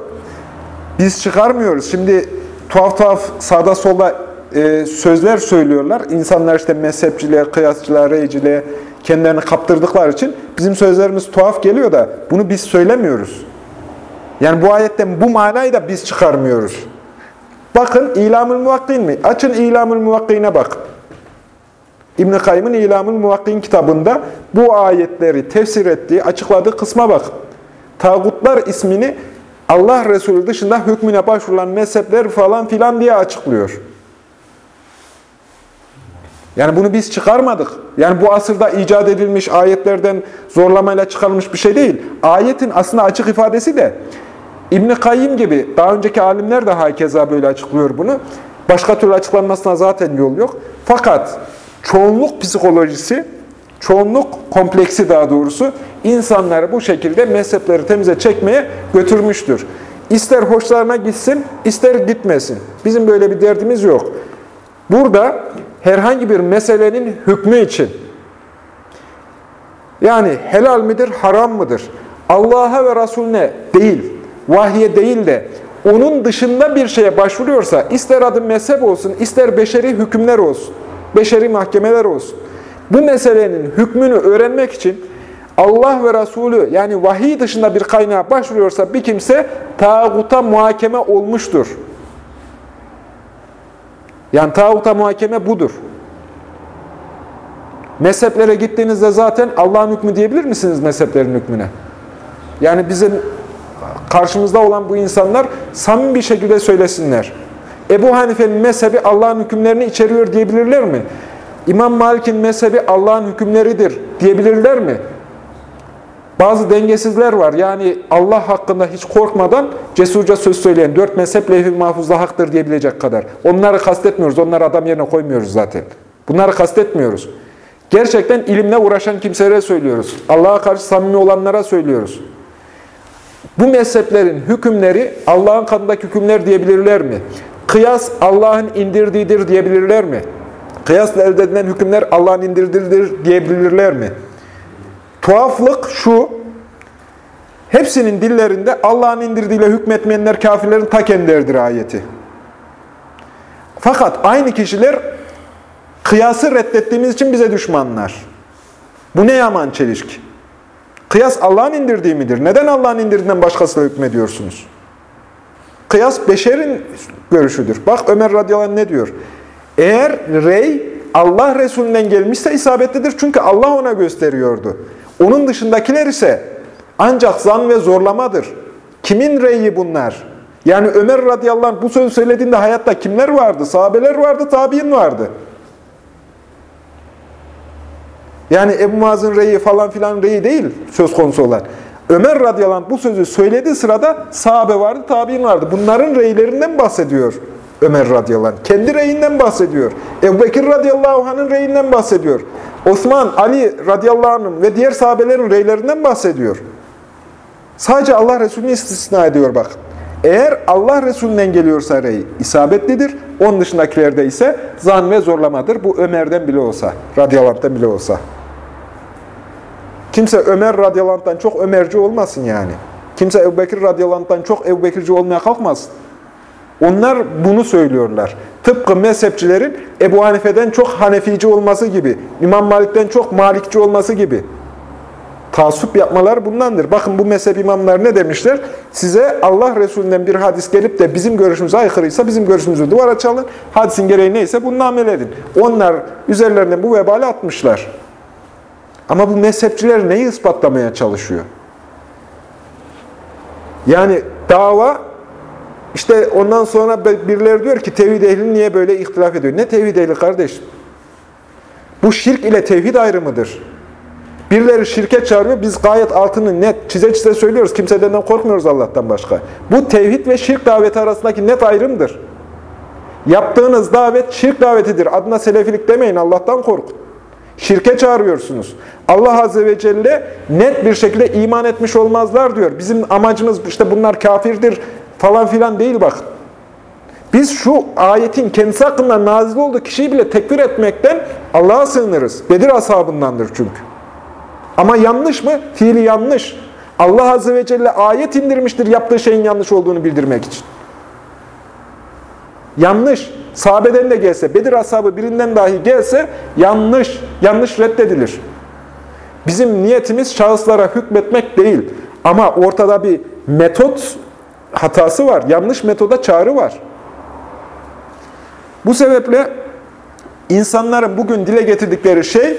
biz çıkarmıyoruz. Şimdi tuhaf tuhaf sağda solda e, sözler söylüyorlar. İnsanlar işte mezhepçiliğe, kıyasçılığa, reyciliğe kendilerini kaptırdıkları için bizim sözlerimiz tuhaf geliyor da bunu biz söylemiyoruz. Yani bu ayetten bu manayı da biz çıkarmıyoruz. Bakın İlamül Muvakkin mi? Açın İlamül Muvakkin'e bak. İbn-i Kayyım'ın İlamül Muvakkin kitabında bu ayetleri tefsir ettiği, açıkladığı kısma bak. Tağutlar ismini Allah Resulü dışında hükmüne başvurulan mezhepler falan filan diye açıklıyor. Yani bunu biz çıkarmadık. Yani bu asırda icat edilmiş ayetlerden zorlamayla çıkarılmış bir şey değil. Ayetin aslında açık ifadesi de İbn-i Kayyim gibi daha önceki alimler de hakeza böyle açıklıyor bunu. Başka türlü açıklanmasına zaten yol yok. Fakat çoğunluk psikolojisi, çoğunluk kompleksi daha doğrusu insanları bu şekilde mezhepleri temize çekmeye götürmüştür. İster hoşlarına gitsin, ister gitmesin. Bizim böyle bir derdimiz yok. Burada herhangi bir meselenin hükmü için yani helal midir, haram mıdır? Allah'a ve Resulüne değil, vahye değil de onun dışında bir şeye başvuruyorsa ister adı mezhep olsun, ister beşeri hükümler olsun, beşeri mahkemeler olsun. Bu meselenin hükmünü öğrenmek için Allah ve Resulü yani vahiy dışında bir kaynağa başvuruyorsa bir kimse tağuta muhakeme olmuştur. Yani tağuta muhakeme budur. Mezheplere gittiğinizde zaten Allah'ın hükmü diyebilir misiniz mezheplerin hükmüne? Yani bizim karşımızda olan bu insanlar samimi bir şekilde söylesinler. Ebu Hanife'nin mezhebi Allah'ın hükümlerini içeriyor diyebilirler mi? İmam Malik'in mezhebi Allah'ın hükümleridir diyebilirler mi? Bazı dengesizler var. Yani Allah hakkında hiç korkmadan cesurca söz söyleyen, dört mezhep lehvi mahfuzda haktır diyebilecek kadar. Onları kastetmiyoruz, onları adam yerine koymuyoruz zaten. Bunları kastetmiyoruz. Gerçekten ilimle uğraşan kimselere söylüyoruz. Allah'a karşı samimi olanlara söylüyoruz. Bu mezheplerin hükümleri Allah'ın katındaki hükümler diyebilirler mi? Kıyas Allah'ın indirdiğidir diyebilirler mi? Kıyasla elde edilen hükümler Allah'ın indirdiğidir diyebilirler mi? Tuhaflık şu, hepsinin dillerinde Allah'ın indirdiğiyle hükmetmeyenler kafirlerin ta kendileridir ayeti. Fakat aynı kişiler kıyası reddettiğimiz için bize düşmanlar. Bu ne yaman çelişki. Kıyas Allah'ın indirdiği midir? Neden Allah'ın indirdiğinden başkasıyla hükmediyorsunuz? Kıyas beşerin görüşüdür. Bak Ömer radıyallahu anh ne diyor? Eğer rey Allah Resulünden gelmişse isabetlidir. Çünkü Allah ona gösteriyordu. Onun dışındakiler ise ancak zan ve zorlamadır. Kimin reyi bunlar? Yani Ömer radıyallahu anh bu sözü söylediğinde hayatta kimler vardı? Sahabeler vardı, tabi'in vardı. Yani Ebu Muaz'ın reyi falan filan reyi değil söz konusu olan. Ömer radıyallahu anh bu sözü söylediği sırada sahabe vardı, tabi'in vardı. Bunların reylerinden bahsediyor Ömer radıyallahu anh. Kendi reyinden bahsediyor. Ebu Bekir radıyallahu anh'ın reyinden bahsediyor. Osman, Ali radıyallahu anh'ın ve diğer sahabelerin reylerinden bahsediyor. Sadece Allah Resulü'nü istisna ediyor bak. Eğer Allah Resulü'nden geliyorsa rey isabetlidir. Onun dışındakilerde ise zan ve zorlamadır. Bu Ömer'den bile olsa, radıyallahu anh'tan bile olsa. Kimse Ömer radıyallahu çok Ömerci olmasın yani. Kimse Ebu Bekir radıyallahu çok Ebu Bekirci olmaya kalkmasın. Onlar bunu söylüyorlar. Tıpkı mezhepçilerin Ebu Hanife'den çok Hanefici olması gibi, İmam Malik'ten çok Malikçi olması gibi. Tasup yapmalar bundandır. Bakın bu mezhep imamlar ne demişler? Size Allah Resulü'nden bir hadis gelip de bizim görüşümüze aykırıysa bizim görüşümüzü duvara çalın. Hadisin gereği neyse bunu amel edin. Onlar üzerlerine bu vebali atmışlar. Ama bu mezhepçiler neyi ispatlamaya çalışıyor? Yani dava işte ondan sonra birileri diyor ki tevhid ehli niye böyle ihtilaf ediyor? Ne tevhid ehli kardeşim? Bu şirk ile tevhid ayrımıdır. Birileri şirke çağırıyor, biz gayet altını net çize çize söylüyoruz. Kimseden korkmuyoruz Allah'tan başka. Bu tevhid ve şirk daveti arasındaki net ayrımdır. Yaptığınız davet şirk davetidir. Adına selefilik demeyin, Allah'tan korkun. Şirke çağırıyorsunuz. Allah Azze ve Celle net bir şekilde iman etmiş olmazlar diyor. Bizim amacımız işte bunlar kafirdir falan filan değil bak. Biz şu ayetin kendisi hakkında nazil olduğu kişiyi bile tekfir etmekten Allah'a sığınırız. Bedir ashabındandır çünkü. Ama yanlış mı? Fiili yanlış. Allah Azze ve Celle ayet indirmiştir yaptığı şeyin yanlış olduğunu bildirmek için. Yanlış. Sahabeden de gelse, Bedir ashabı birinden dahi gelse yanlış. Yanlış reddedilir. Bizim niyetimiz şahıslara hükmetmek değil. Ama ortada bir metot hatası var. Yanlış metoda çağrı var. Bu sebeple insanların bugün dile getirdikleri şey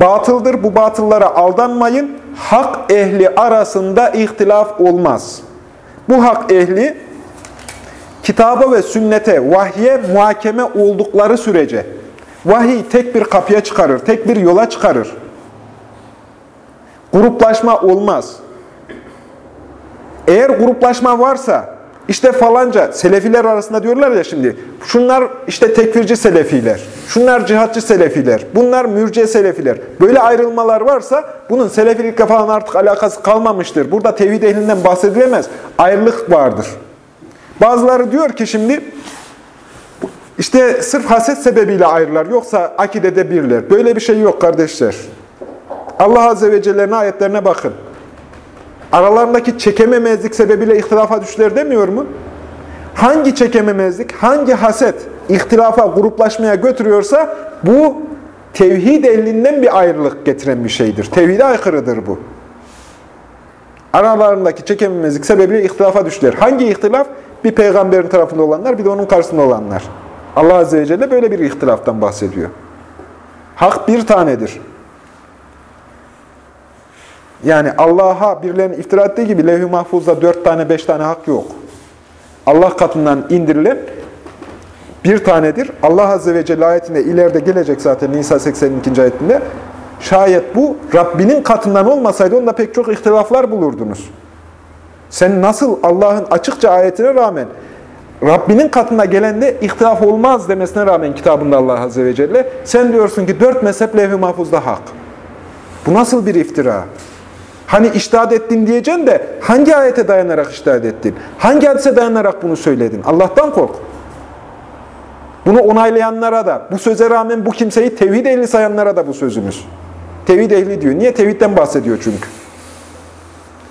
batıldır. Bu batıllara aldanmayın. Hak ehli arasında ihtilaf olmaz. Bu hak ehli kitaba ve sünnete, vahye muhakeme oldukları sürece vahiy tek bir kapıya çıkarır, tek bir yola çıkarır. Gruplaşma olmaz. Eğer gruplaşma varsa, işte falanca, Selefiler arasında diyorlar ya şimdi, şunlar işte tekfirci Selefiler, şunlar cihatçı Selefiler, bunlar mürciye Selefiler. Böyle ayrılmalar varsa bunun Selefilikle falan artık alakası kalmamıştır. Burada tevhid ehlinden bahsedilemez. Ayrılık vardır. Bazıları diyor ki şimdi, işte sırf haset sebebiyle ayrılar, yoksa akidede birler. Böyle bir şey yok kardeşler. Allah Azze ve Celle'nin ayetlerine bakın. Aralarındaki çekememezlik sebebiyle ihtilafa düşler demiyor mu? Hangi çekememezlik, hangi haset ihtilafa, gruplaşmaya götürüyorsa bu tevhid elinden bir ayrılık getiren bir şeydir. Tevhide aykırıdır bu. Aralarındaki çekememezlik sebebiyle ihtilafa düşler. Hangi ihtilaf? Bir peygamberin tarafında olanlar, bir de onun karşısında olanlar. Allah Azze ve Celle böyle bir ihtilaftan bahsediyor. Hak bir tanedir. Yani Allah'a birilerinin iftira ettiği gibi levh-i mahfuzda dört tane, beş tane hak yok. Allah katından indirilen bir tanedir. Allah Azze ve Celle ayetinde ileride gelecek zaten Nisa 82. ayetinde. Şayet bu Rabbinin katından olmasaydı onda pek çok ihtilaflar bulurdunuz. Sen nasıl Allah'ın açıkça ayetine rağmen Rabbinin katına gelende ihtilaf olmaz demesine rağmen kitabında Allah Azze ve Celle sen diyorsun ki dört mezhep levh-i mahfuzda hak. Bu nasıl bir iftira? Hani iştahat ettin diyeceksin de hangi ayete dayanarak iştahat ettin? Hangi hadise dayanarak bunu söyledin? Allah'tan kork. Bunu onaylayanlara da, bu söze rağmen bu kimseyi tevhid ehli sayanlara da bu sözümüz. Tevhid ehli diyor. Niye? Tevhidden bahsediyor çünkü.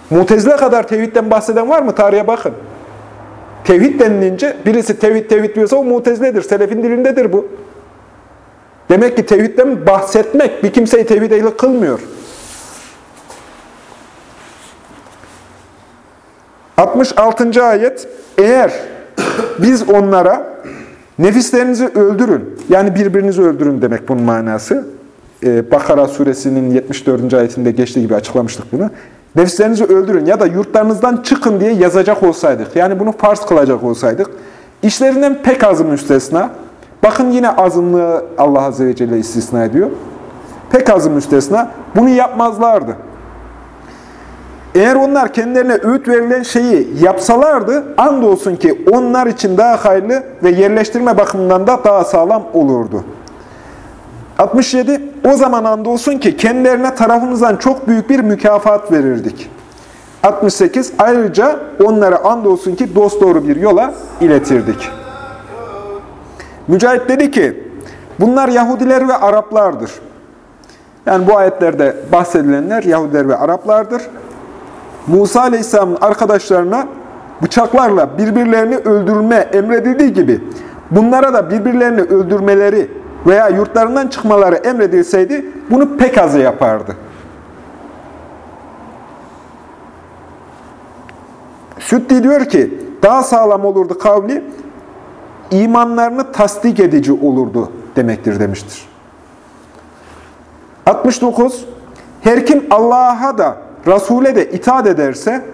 Mutezile kadar tevhidden bahseden var mı? Tarihe bakın. Tevhid denilince birisi tevhid tevhid diyorsa o muteziledir. Selefin dilindedir bu. Demek ki tevhidden bahsetmek bir kimseyi tevhid ehli kılmıyor. 66. ayet eğer biz onlara nefislerinizi öldürün yani birbirinizi öldürün demek bunun manası. Ee, Bakara suresinin 74. ayetinde geçtiği gibi açıklamıştık bunu. Nefislerinizi öldürün ya da yurtlarınızdan çıkın diye yazacak olsaydık. Yani bunu farz kılacak olsaydık. İşlerinden pek azı müstesna. Bakın yine azınlığı Allah Azze ve Celle istisna ediyor. Pek azı müstesna. Bunu yapmazlardı. Eğer onlar kendilerine öğüt verilen şeyi yapsalardı, andolsun ki onlar için daha hayırlı ve yerleştirme bakımından da daha sağlam olurdu. 67. O zaman andolsun ki kendilerine tarafımızdan çok büyük bir mükafat verirdik. 68. Ayrıca onlara andolsun ki dosdoğru bir yola iletirdik. Mücahit dedi ki, bunlar Yahudiler ve Araplardır. Yani bu ayetlerde bahsedilenler Yahudiler ve Araplardır. Musa Aleyhisselam'ın arkadaşlarına bıçaklarla birbirlerini öldürme emredildiği gibi bunlara da birbirlerini öldürmeleri veya yurtlarından çıkmaları emredilseydi bunu pek azı yapardı. Süddi diyor ki daha sağlam olurdu kavli imanlarını tasdik edici olurdu demektir demiştir. 69. Her kim Allah'a da Resul'e de itaat ederse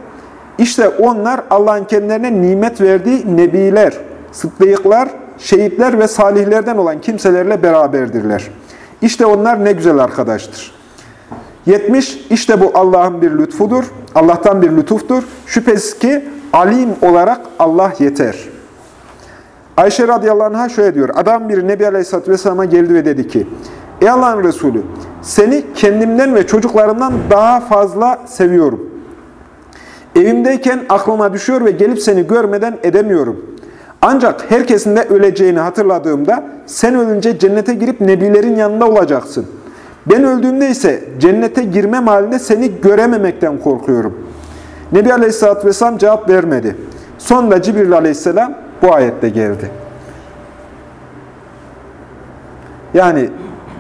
işte onlar Allah'ın kendilerine nimet verdiği nebiler, sıddıklar, şehitler ve salihlerden olan kimselerle beraberdirler. İşte onlar ne güzel arkadaştır. 70. İşte bu Allah'ın bir lütfudur. Allah'tan bir lütuftur. Şüphesiz ki alim olarak Allah yeter. Ayşe radıyallahu anh'a şöyle diyor. Adam bir Nebi Aleyhisselatü Vesselam'a geldi ve dedi ki, Ey Allah'ın Resulü, seni kendimden ve çocuklarımdan daha fazla seviyorum. Evimdeyken aklıma düşüyor ve gelip seni görmeden edemiyorum. Ancak herkesin de öleceğini hatırladığımda sen ölünce cennete girip nebilerin yanında olacaksın. Ben öldüğümde ise cennete girmem halinde seni görememekten korkuyorum. Nebi Aleyhisselatü Vesselam cevap vermedi. Sonra Cibril Aleyhisselam bu ayette geldi. Yani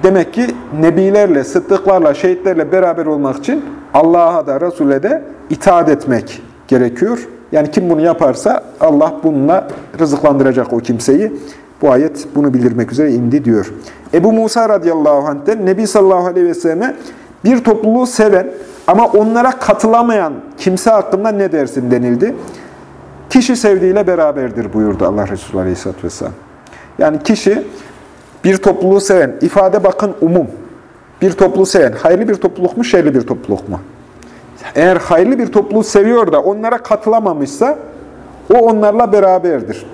demek ki nebilerle, sıddıklarla, şehitlerle beraber olmak için Allah'a da Resul'e de itaat etmek gerekiyor. Yani kim bunu yaparsa Allah bununla rızıklandıracak o kimseyi. Bu ayet bunu bildirmek üzere indi diyor. Ebu Musa radıyallahu anh'ten Nebi sallallahu aleyhi ve selleme bir topluluğu seven ama onlara katılamayan kimse hakkında ne dersin denildi. Kişi sevdiğiyle beraberdir buyurdu Allah Resulü aleyhisselatü vesselam. Yani kişi bir topluluğu seven, ifade bakın umum. Bir topluluğu seven, hayırlı bir topluluk mu, şerli bir topluluk mu? Eğer hayırlı bir topluluğu seviyor da onlara katılamamışsa, o onlarla beraberdir.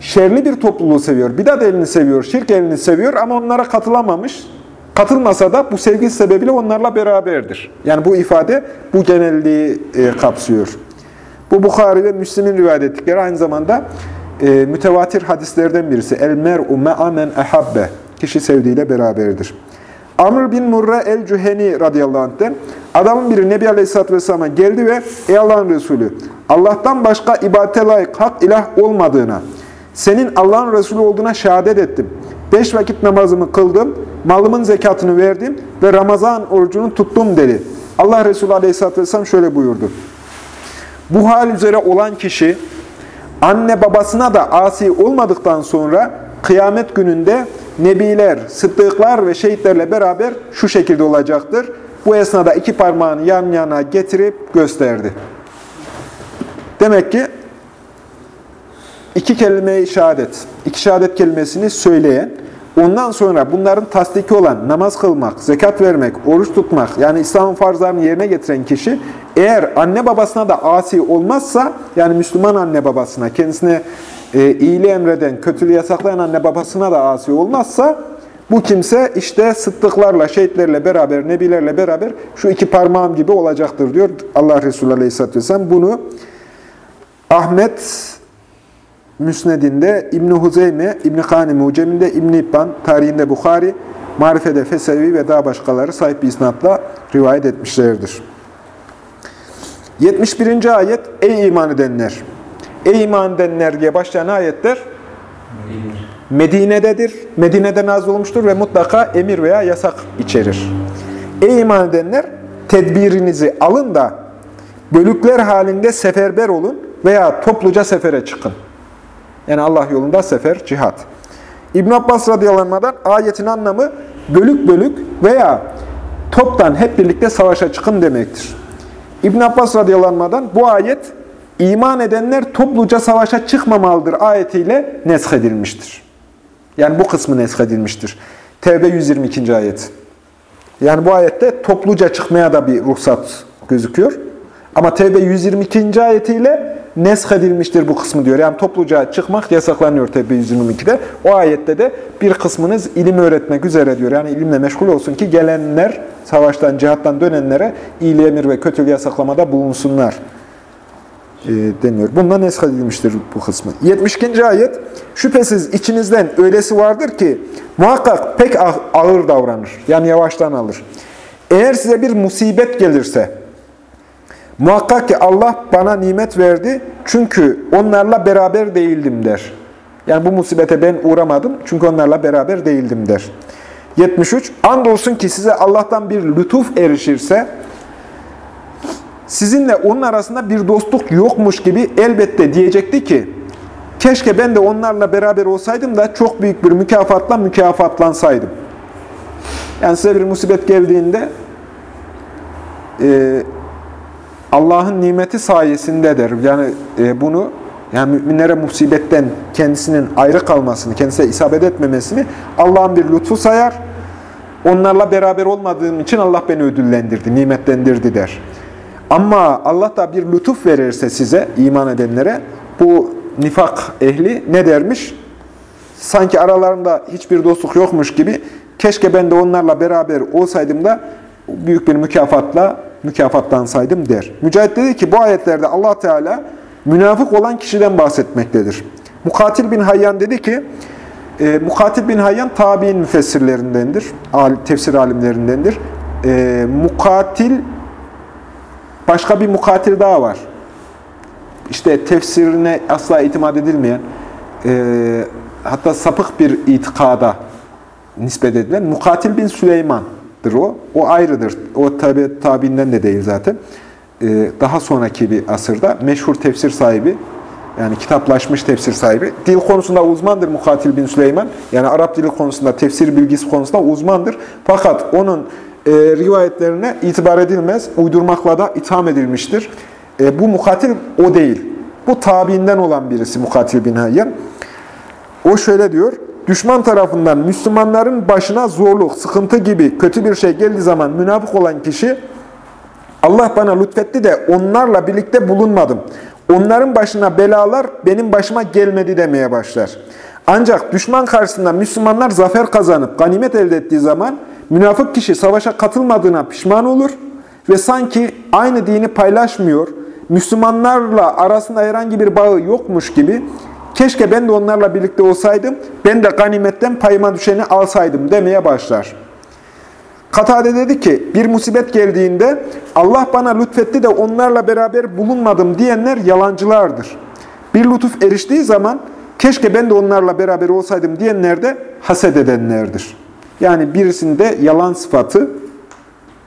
Şerli bir topluluğu seviyor, bidat elini seviyor, şirk elini seviyor ama onlara katılamamış. Katılmasa da bu sevgi sebebiyle onlarla beraberdir. Yani bu ifade bu genelliği e, kapsıyor. Bu Bukhari ve Müslim'in rivayet ettikleri aynı zamanda e, mütevatir hadislerden birisi. El mer'u me'a men ehabbe. Kişi sevdiğiyle beraberdir. Amr bin Murra el-Cüheni radıyallahu anh'ten adamın biri Nebi Aleyhisselatü Vesselam'a geldi ve Ey Allah'ın Resulü Allah'tan başka ibadete layık hak ilah olmadığına, senin Allah'ın Resulü olduğuna şehadet ettim. Beş vakit namazımı kıldım, malımın zekatını verdim ve Ramazan orucunu tuttum dedi. Allah Resulü Aleyhisselatü Vesselam şöyle buyurdu. Bu hal üzere olan kişi anne babasına da asi olmadıktan sonra kıyamet gününde nebiler, sıddıklar ve şehitlerle beraber şu şekilde olacaktır. Bu esnada iki parmağını yan yana getirip gösterdi. Demek ki iki kelime-i şehadet, iki şehadet kelimesini söyleyen, ondan sonra bunların tasdiki olan namaz kılmak, zekat vermek, oruç tutmak, yani İslam'ın farzlarını yerine getiren kişi, eğer anne babasına da asi olmazsa, yani Müslüman anne babasına, kendisine e, iyiliği emreden, kötülüğü yasaklayan anne babasına da asi olmazsa, bu kimse işte sıddıklarla, şehitlerle beraber, nebilerle beraber şu iki parmağım gibi olacaktır diyor Allah Resulü Aleyhisselatü Vesselam. Bunu Ahmet Müsned'inde, İbn-i Huzeyme, İbn-i Kani Mucem'inde, İbn-i İbban, tarihinde Bukhari, Marife'de Fesevi ve daha başkaları sahip bir isnatla rivayet etmişlerdir. 71. ayet, Ey iman edenler! Ey iman edenler diye başlayan ayetler Medine'dedir. Medine'de nazil olmuştur ve mutlaka emir veya yasak içerir. Ey iman edenler! Tedbirinizi alın da bölükler halinde seferber olun veya topluca sefere çıkın. Yani Allah yolunda sefer, cihat. İbn Abbas radıyallahu ayetin anlamı bölük bölük veya toptan hep birlikte savaşa çıkın demektir. İbn Abbas radıyallahu bu ayet iman edenler topluca savaşa çıkmamalıdır ayetiyle neshedilmiştir. Yani bu kısmı neshedilmiştir. Tevbe 122. ayet. Yani bu ayette topluca çıkmaya da bir ruhsat gözüküyor. Ama Tevbe 122. ayetiyle nesk edilmiştir bu kısmı diyor. Yani topluca çıkmak yasaklanıyor Tevbe 122'de. O ayette de bir kısmınız ilim öğretmek üzere diyor. Yani ilimle meşgul olsun ki gelenler, savaştan, cihattan dönenlere iyiliği emir ve kötülüğü yasaklamada bulunsunlar deniyor. Bundan nesk edilmiştir bu kısmı. 72. ayet, şüphesiz içinizden öylesi vardır ki muhakkak pek ağ- ağır davranır. Yani yavaştan alır. Eğer size bir musibet gelirse, muhakkak ki Allah bana nimet verdi çünkü onlarla beraber değildim der. Yani bu musibete ben uğramadım çünkü onlarla beraber değildim der. 73. Andolsun ki size Allah'tan bir lütuf erişirse, sizinle onun arasında bir dostluk yokmuş gibi elbette diyecekti ki, keşke ben de onlarla beraber olsaydım da çok büyük bir mükafatla mükafatlansaydım. Yani size bir musibet geldiğinde e, Allah'ın nimeti sayesindedir. Yani e, bunu yani müminlere musibetten kendisinin ayrı kalmasını, kendisine isabet etmemesini Allah'ın bir lütfu sayar. Onlarla beraber olmadığım için Allah beni ödüllendirdi, nimetlendirdi der. Ama Allah da bir lütuf verirse size, iman edenlere, bu nifak ehli ne dermiş? Sanki aralarında hiçbir dostluk yokmuş gibi, keşke ben de onlarla beraber olsaydım da büyük bir mükafatla mükafatlansaydım der. Mücahit dedi ki bu ayetlerde allah Teala münafık olan kişiden bahsetmektedir. Mukatil bin Hayyan dedi ki, e, Mukatil bin Hayyan tabi'in müfessirlerindendir, tefsir alimlerindendir. E, mukatil Başka bir mukatil daha var. İşte tefsirine asla itimat edilmeyen, e, hatta sapık bir itikada nispet edilen Mukatil bin Süleyman'dır o. O ayrıdır. O tabi tabiinden de değil zaten. E, daha sonraki bir asırda meşhur tefsir sahibi, yani kitaplaşmış tefsir sahibi. Dil konusunda uzmandır Mukatil bin Süleyman. Yani Arap dili konusunda, tefsir bilgisi konusunda uzmandır. Fakat onun e, rivayetlerine itibar edilmez, uydurmakla da itham edilmiştir. E, bu mukatil o değil. Bu tabiinden olan birisi Mukatil bin Hayyan. O şöyle diyor, düşman tarafından Müslümanların başına zorluk, sıkıntı gibi kötü bir şey geldiği zaman münafık olan kişi, Allah bana lütfetti de onlarla birlikte bulunmadım. Onların başına belalar benim başıma gelmedi demeye başlar. Ancak düşman karşısında Müslümanlar zafer kazanıp ganimet elde ettiği zaman münafık kişi savaşa katılmadığına pişman olur ve sanki aynı dini paylaşmıyor, Müslümanlarla arasında herhangi bir bağı yokmuş gibi keşke ben de onlarla birlikte olsaydım, ben de ganimetten payıma düşeni alsaydım demeye başlar. Katade dedi ki, bir musibet geldiğinde Allah bana lütfetti de onlarla beraber bulunmadım diyenler yalancılardır. Bir lütuf eriştiği zaman keşke ben de onlarla beraber olsaydım diyenler de haset edenlerdir. Yani birisinde yalan sıfatı,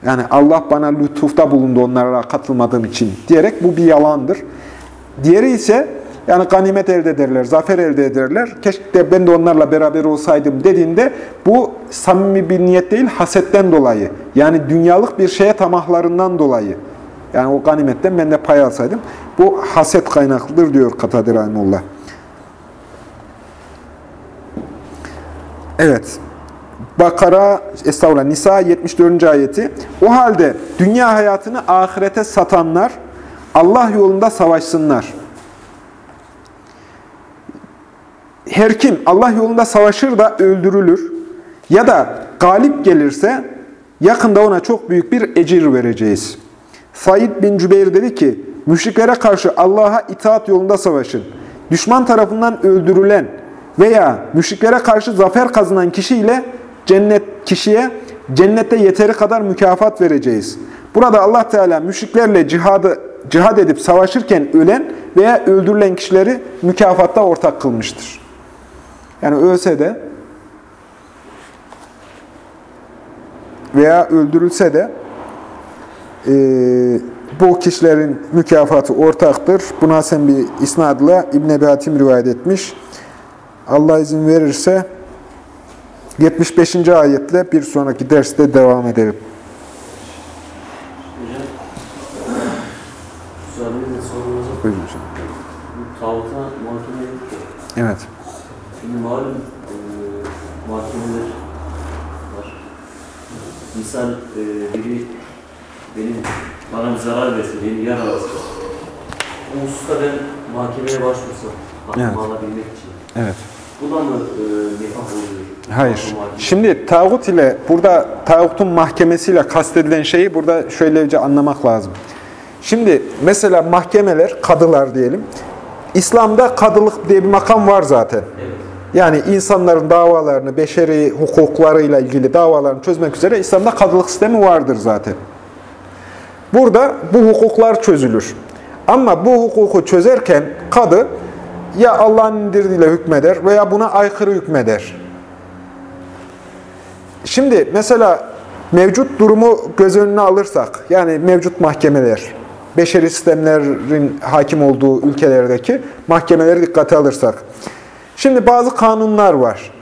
yani Allah bana lütufta bulundu onlara katılmadığım için diyerek bu bir yalandır. Diğeri ise yani ganimet elde ederler, zafer elde ederler. Keşke ben de onlarla beraber olsaydım dediğinde bu samimi bir niyet değil, hasetten dolayı. Yani dünyalık bir şeye tamahlarından dolayı. Yani o ganimetten ben de pay alsaydım. Bu haset kaynaklıdır diyor Katadir Rahimullah. Evet. Bakara, estağfurullah, Nisa 74. ayeti. O halde dünya hayatını ahirete satanlar Allah yolunda savaşsınlar. Her kim Allah yolunda savaşır da öldürülür ya da galip gelirse yakında ona çok büyük bir ecir vereceğiz. Said bin Cübeyr dedi ki, müşriklere karşı Allah'a itaat yolunda savaşın. Düşman tarafından öldürülen veya müşriklere karşı zafer kazanan kişiyle cennet kişiye cennette yeteri kadar mükafat vereceğiz. Burada Allah Teala müşriklerle cihadı cihad edip savaşırken ölen veya öldürülen kişileri mükafatta ortak kılmıştır. Yani ölse de veya öldürülse de e, bu kişilerin mükafatı ortaktır. Buna sen bir isnadla İbn Ebi Hatim rivayet etmiş. Allah izin verirse 75. ayetle bir sonraki derste devam edelim. Buyurun hocam. muhakeme ettik ya. Evet. Şimdi malum e, muhakemeler var. Misal e, biri benim bana bir zarar versin, beni yaralasın. Bu hususta ben mahkemeye başvursa hakkımı Evet. alabilmek için. Evet. Bu da mı e, oluyor? Hayır. Şimdi tağut ile burada tağutun mahkemesiyle kastedilen şeyi burada şöylece anlamak lazım. Şimdi mesela mahkemeler, kadılar diyelim. İslam'da kadılık diye bir makam var zaten. Evet. Yani insanların davalarını, beşeri hukuklarıyla ilgili davalarını çözmek üzere İslam'da kadılık sistemi vardır zaten. Burada bu hukuklar çözülür. Ama bu hukuku çözerken kadı ya Allah'ın indirdiğiyle hükmeder veya buna aykırı hükmeder. Şimdi mesela mevcut durumu göz önüne alırsak, yani mevcut mahkemeler, beşeri sistemlerin hakim olduğu ülkelerdeki mahkemeleri dikkate alırsak. Şimdi bazı kanunlar var.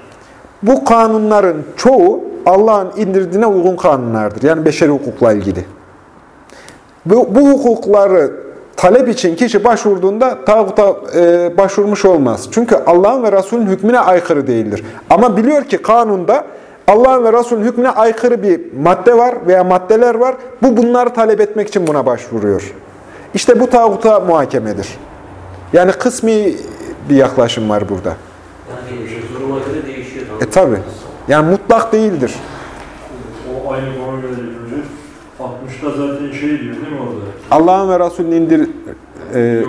Bu kanunların çoğu Allah'ın indirdiğine uygun kanunlardır. Yani beşeri hukukla ilgili. Bu, bu hukukları talep için kişi başvurduğunda tağuta e, başvurmuş olmaz. Çünkü Allah'ın ve Resul'ün hükmüne aykırı değildir. Ama biliyor ki kanunda Allah'ın ve Resul'ün hükmüne aykırı bir madde var veya maddeler var. Bu bunları talep etmek için buna başvuruyor. İşte bu tağuta muhakemedir. Yani kısmi bir yaklaşım var burada. Yani duruma göre değişiyor. E tabi. Yani mutlak değildir. O aynı konuyla ilgili 60'ta zaten şey diyor değil mi orada? Allah'ın ve Resul'ün indir... E.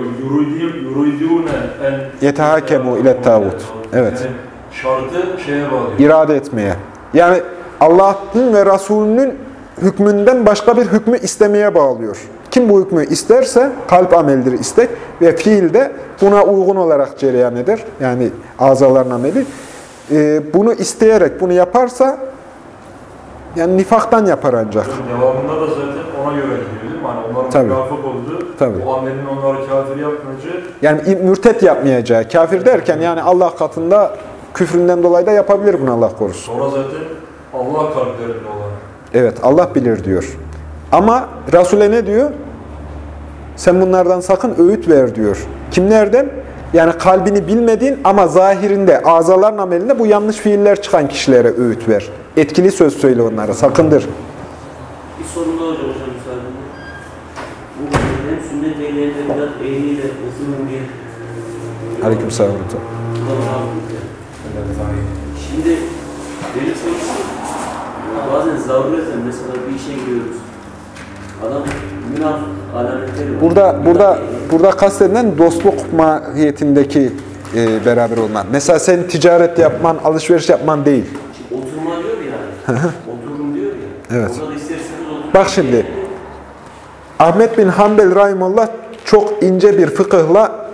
Yetehakemu ile tağut. Evet. Şartı şeye bağlıyor. irade etmeye. Yani Allah'ın ve Resulünün hükmünden başka bir hükmü istemeye bağlıyor. Kim bu hükmü isterse kalp amelidir istek ve fiil de buna uygun olarak cereyan eder. Yani azaların ameli. Ee, bunu isteyerek bunu yaparsa yani nifaktan yapar ancak. Devamında da zaten ona göre gidiyor mi? Hani onlar Tabii. mükafat oldu. Tabii. O amelin onları kafir yapmayınca Yani mürtet yapmayacağı, kafir derken yani Allah katında küfründen dolayı da yapabilir bunu Allah korusun. sonra zaten Allah kalplerinde olan. Evet Allah bilir diyor. Ama Resul'e ne diyor? Sen bunlardan sakın öğüt ver diyor. Kimlerden? Yani kalbini bilmediğin ama zahirinde, azaların amelinde bu yanlış fiiller çıkan kişilere öğüt ver. Etkili söz söyle onlara, sakındır. Bir soru daha hocam. Bu ısının bir Aleykümselam. Şimdi benim sorusu bazen zarureten mesela bir işe giriyoruz. Adam günah alametleri var. Burada burada burada kastedilen dostluk mahiyetindeki e, beraber olman. Mesela sen ticaret yapman, alışveriş yapman değil. Oturma diyor ya. Oturum diyor ya. Evet. Orada da isterseniz oturun. Bak şimdi. Ahmet bin Hanbel Rahimullah çok ince bir fıkıhla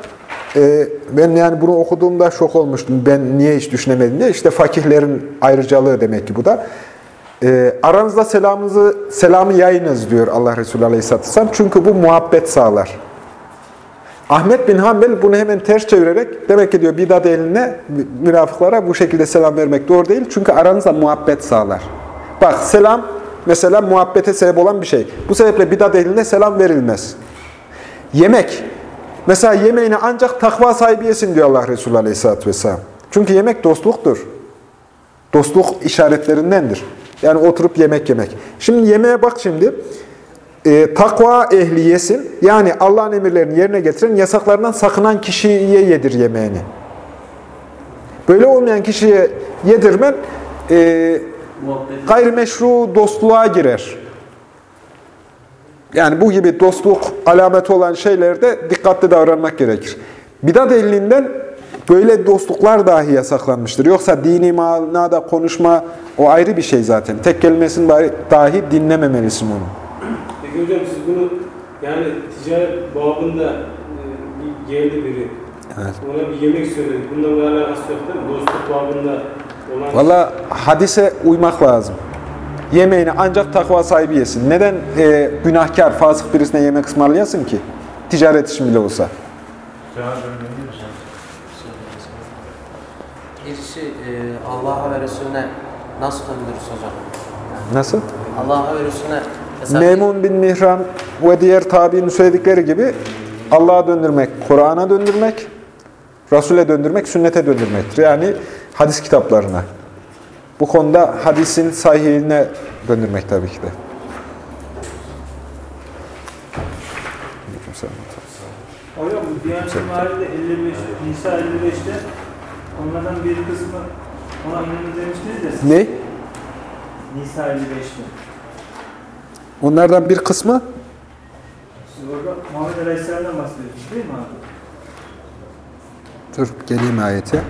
e, ben yani bunu okuduğumda şok olmuştum. Ben niye hiç düşünemedim diye. İşte fakihlerin ayrıcalığı demek ki bu da. E, aranızda selamınızı, selamı yayınız diyor Allah Resulü Aleyhisselatü Vesselam. Çünkü bu muhabbet sağlar. Ahmet bin Hanbel bunu hemen ters çevirerek demek ki diyor bidat eline, münafıklara bu şekilde selam vermek doğru değil. Çünkü aranızda muhabbet sağlar. Bak selam mesela muhabbete sebep olan bir şey. Bu sebeple bidat ehline selam verilmez. Yemek. Mesela yemeğini ancak takva sahibi yesin diyor Allah Resulü Aleyhisselatü Vesselam. Çünkü yemek dostluktur. Dostluk işaretlerindendir. Yani oturup yemek yemek. Şimdi yemeğe bak şimdi. Ee, takva ehli yesin. Yani Allah'ın emirlerini yerine getiren, yasaklarından sakınan kişiye yedir yemeğini. Böyle olmayan kişiye yedirmen e. gayrimeşru dostluğa girer. Yani bu gibi dostluk alameti olan şeylerde dikkatli davranmak gerekir. Bidat ehlinden böyle dostluklar dahi yasaklanmıştır. Yoksa dini manada konuşma o ayrı bir şey zaten. Tek kelimesini dahi- dinlememelisin onu. Peki hocam siz bunu yani ticaret babında e, bir geldi biri. Evet. Ona bir yemek söyledi. Bununla bir alakası yok değil mi? Dostluk babında Valla hadise uymak lazım. Yemeğini ancak takva sahibi yesin. Neden e, günahkar, fasık birisine yemek ısmarlayasın ki? Ticaret için bile olsa. Birisi e, Allah'a ve Resulüne nasıl döndürürüz hocam? Nasıl? Allah'a ve Resulüne mesela Memun bin Mihran ve diğer tabiinin söyledikleri gibi Allah'a döndürmek, Kur'an'a döndürmek, Resul'e döndürmek, sünnete döndürmektir. Yani hadis kitaplarına. Bu konuda hadisin sahihine döndürmek tabii ki de. Hocam bu Diyanet Mahallede 55, Nisa 55'te onlardan bir kısmı ona inanır demiştiniz siz. Ne? Nisa 55'te. Onlardan bir kısmı Siz orada Muhammed Aleyhisselam'dan bahsediyorsunuz değil mi abi? Dur geleyim ayete.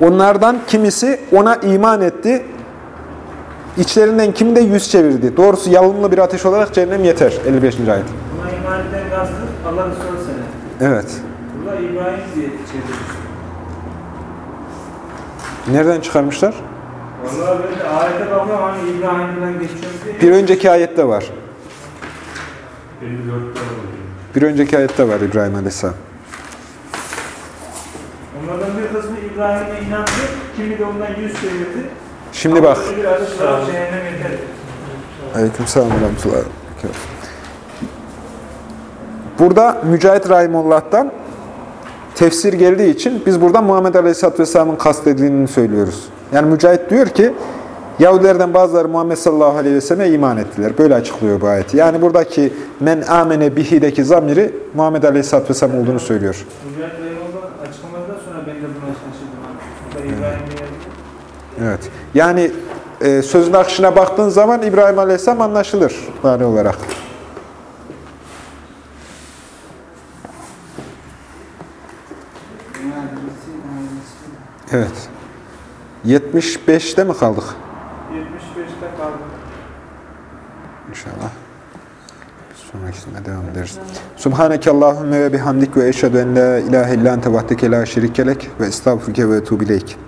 Onlardan kimisi ona iman etti. İçlerinden kimi de yüz çevirdi. Doğrusu yalınlı bir ateş olarak cehennem yeter. 55. ayet. Buna iman eden kastı Allah Resulü sene. Evet. Burada İbrahim diye çevirmiş. Nereden çıkarmışlar? Vallahi ben de ayete bakıyorum hani İbrahim'den geçiyor diye. Bir önceki ayette var. 54'te var. Bir önceki ayette var İbrahim Aleyhisselam. Onlardan bir kısmı İbrahim'e inandı, kimi de ondan yüz çevirdi. Şimdi bak. Yeter. Aleykümselam ve. Burada Mücahit Rahimullah'tan tefsir geldiği için biz burada Muhammed Aleyhisselatü Vesselam'ın kastedildiğini söylüyoruz. Yani Mücahit diyor ki Yahudilerden bazıları Muhammed sallallahu aleyhi ve selleme iman ettiler. Böyle açıklıyor bu ayeti. Yani buradaki men amene bihi'deki zamiri Muhammed Aleyhisselatü Vesselam olduğunu söylüyor. Mücahit Bey'in açıklamadan sonra ben de buna şaşırdım. Burada İbrahim'e yazdı. Evet. Yani e, sözün akışına baktığın zaman İbrahim Aleyhisselam anlaşılır mani olarak. Evet. 75'te mi kaldık? 75'te kaldı. İnşallah. Sonrakisine devam ederiz. Subhaneke Allahümme ve bihamdik ve eşhedü en la ilahe illa ente vahdeke la şerikelek ve estağfurke ve etubileyk.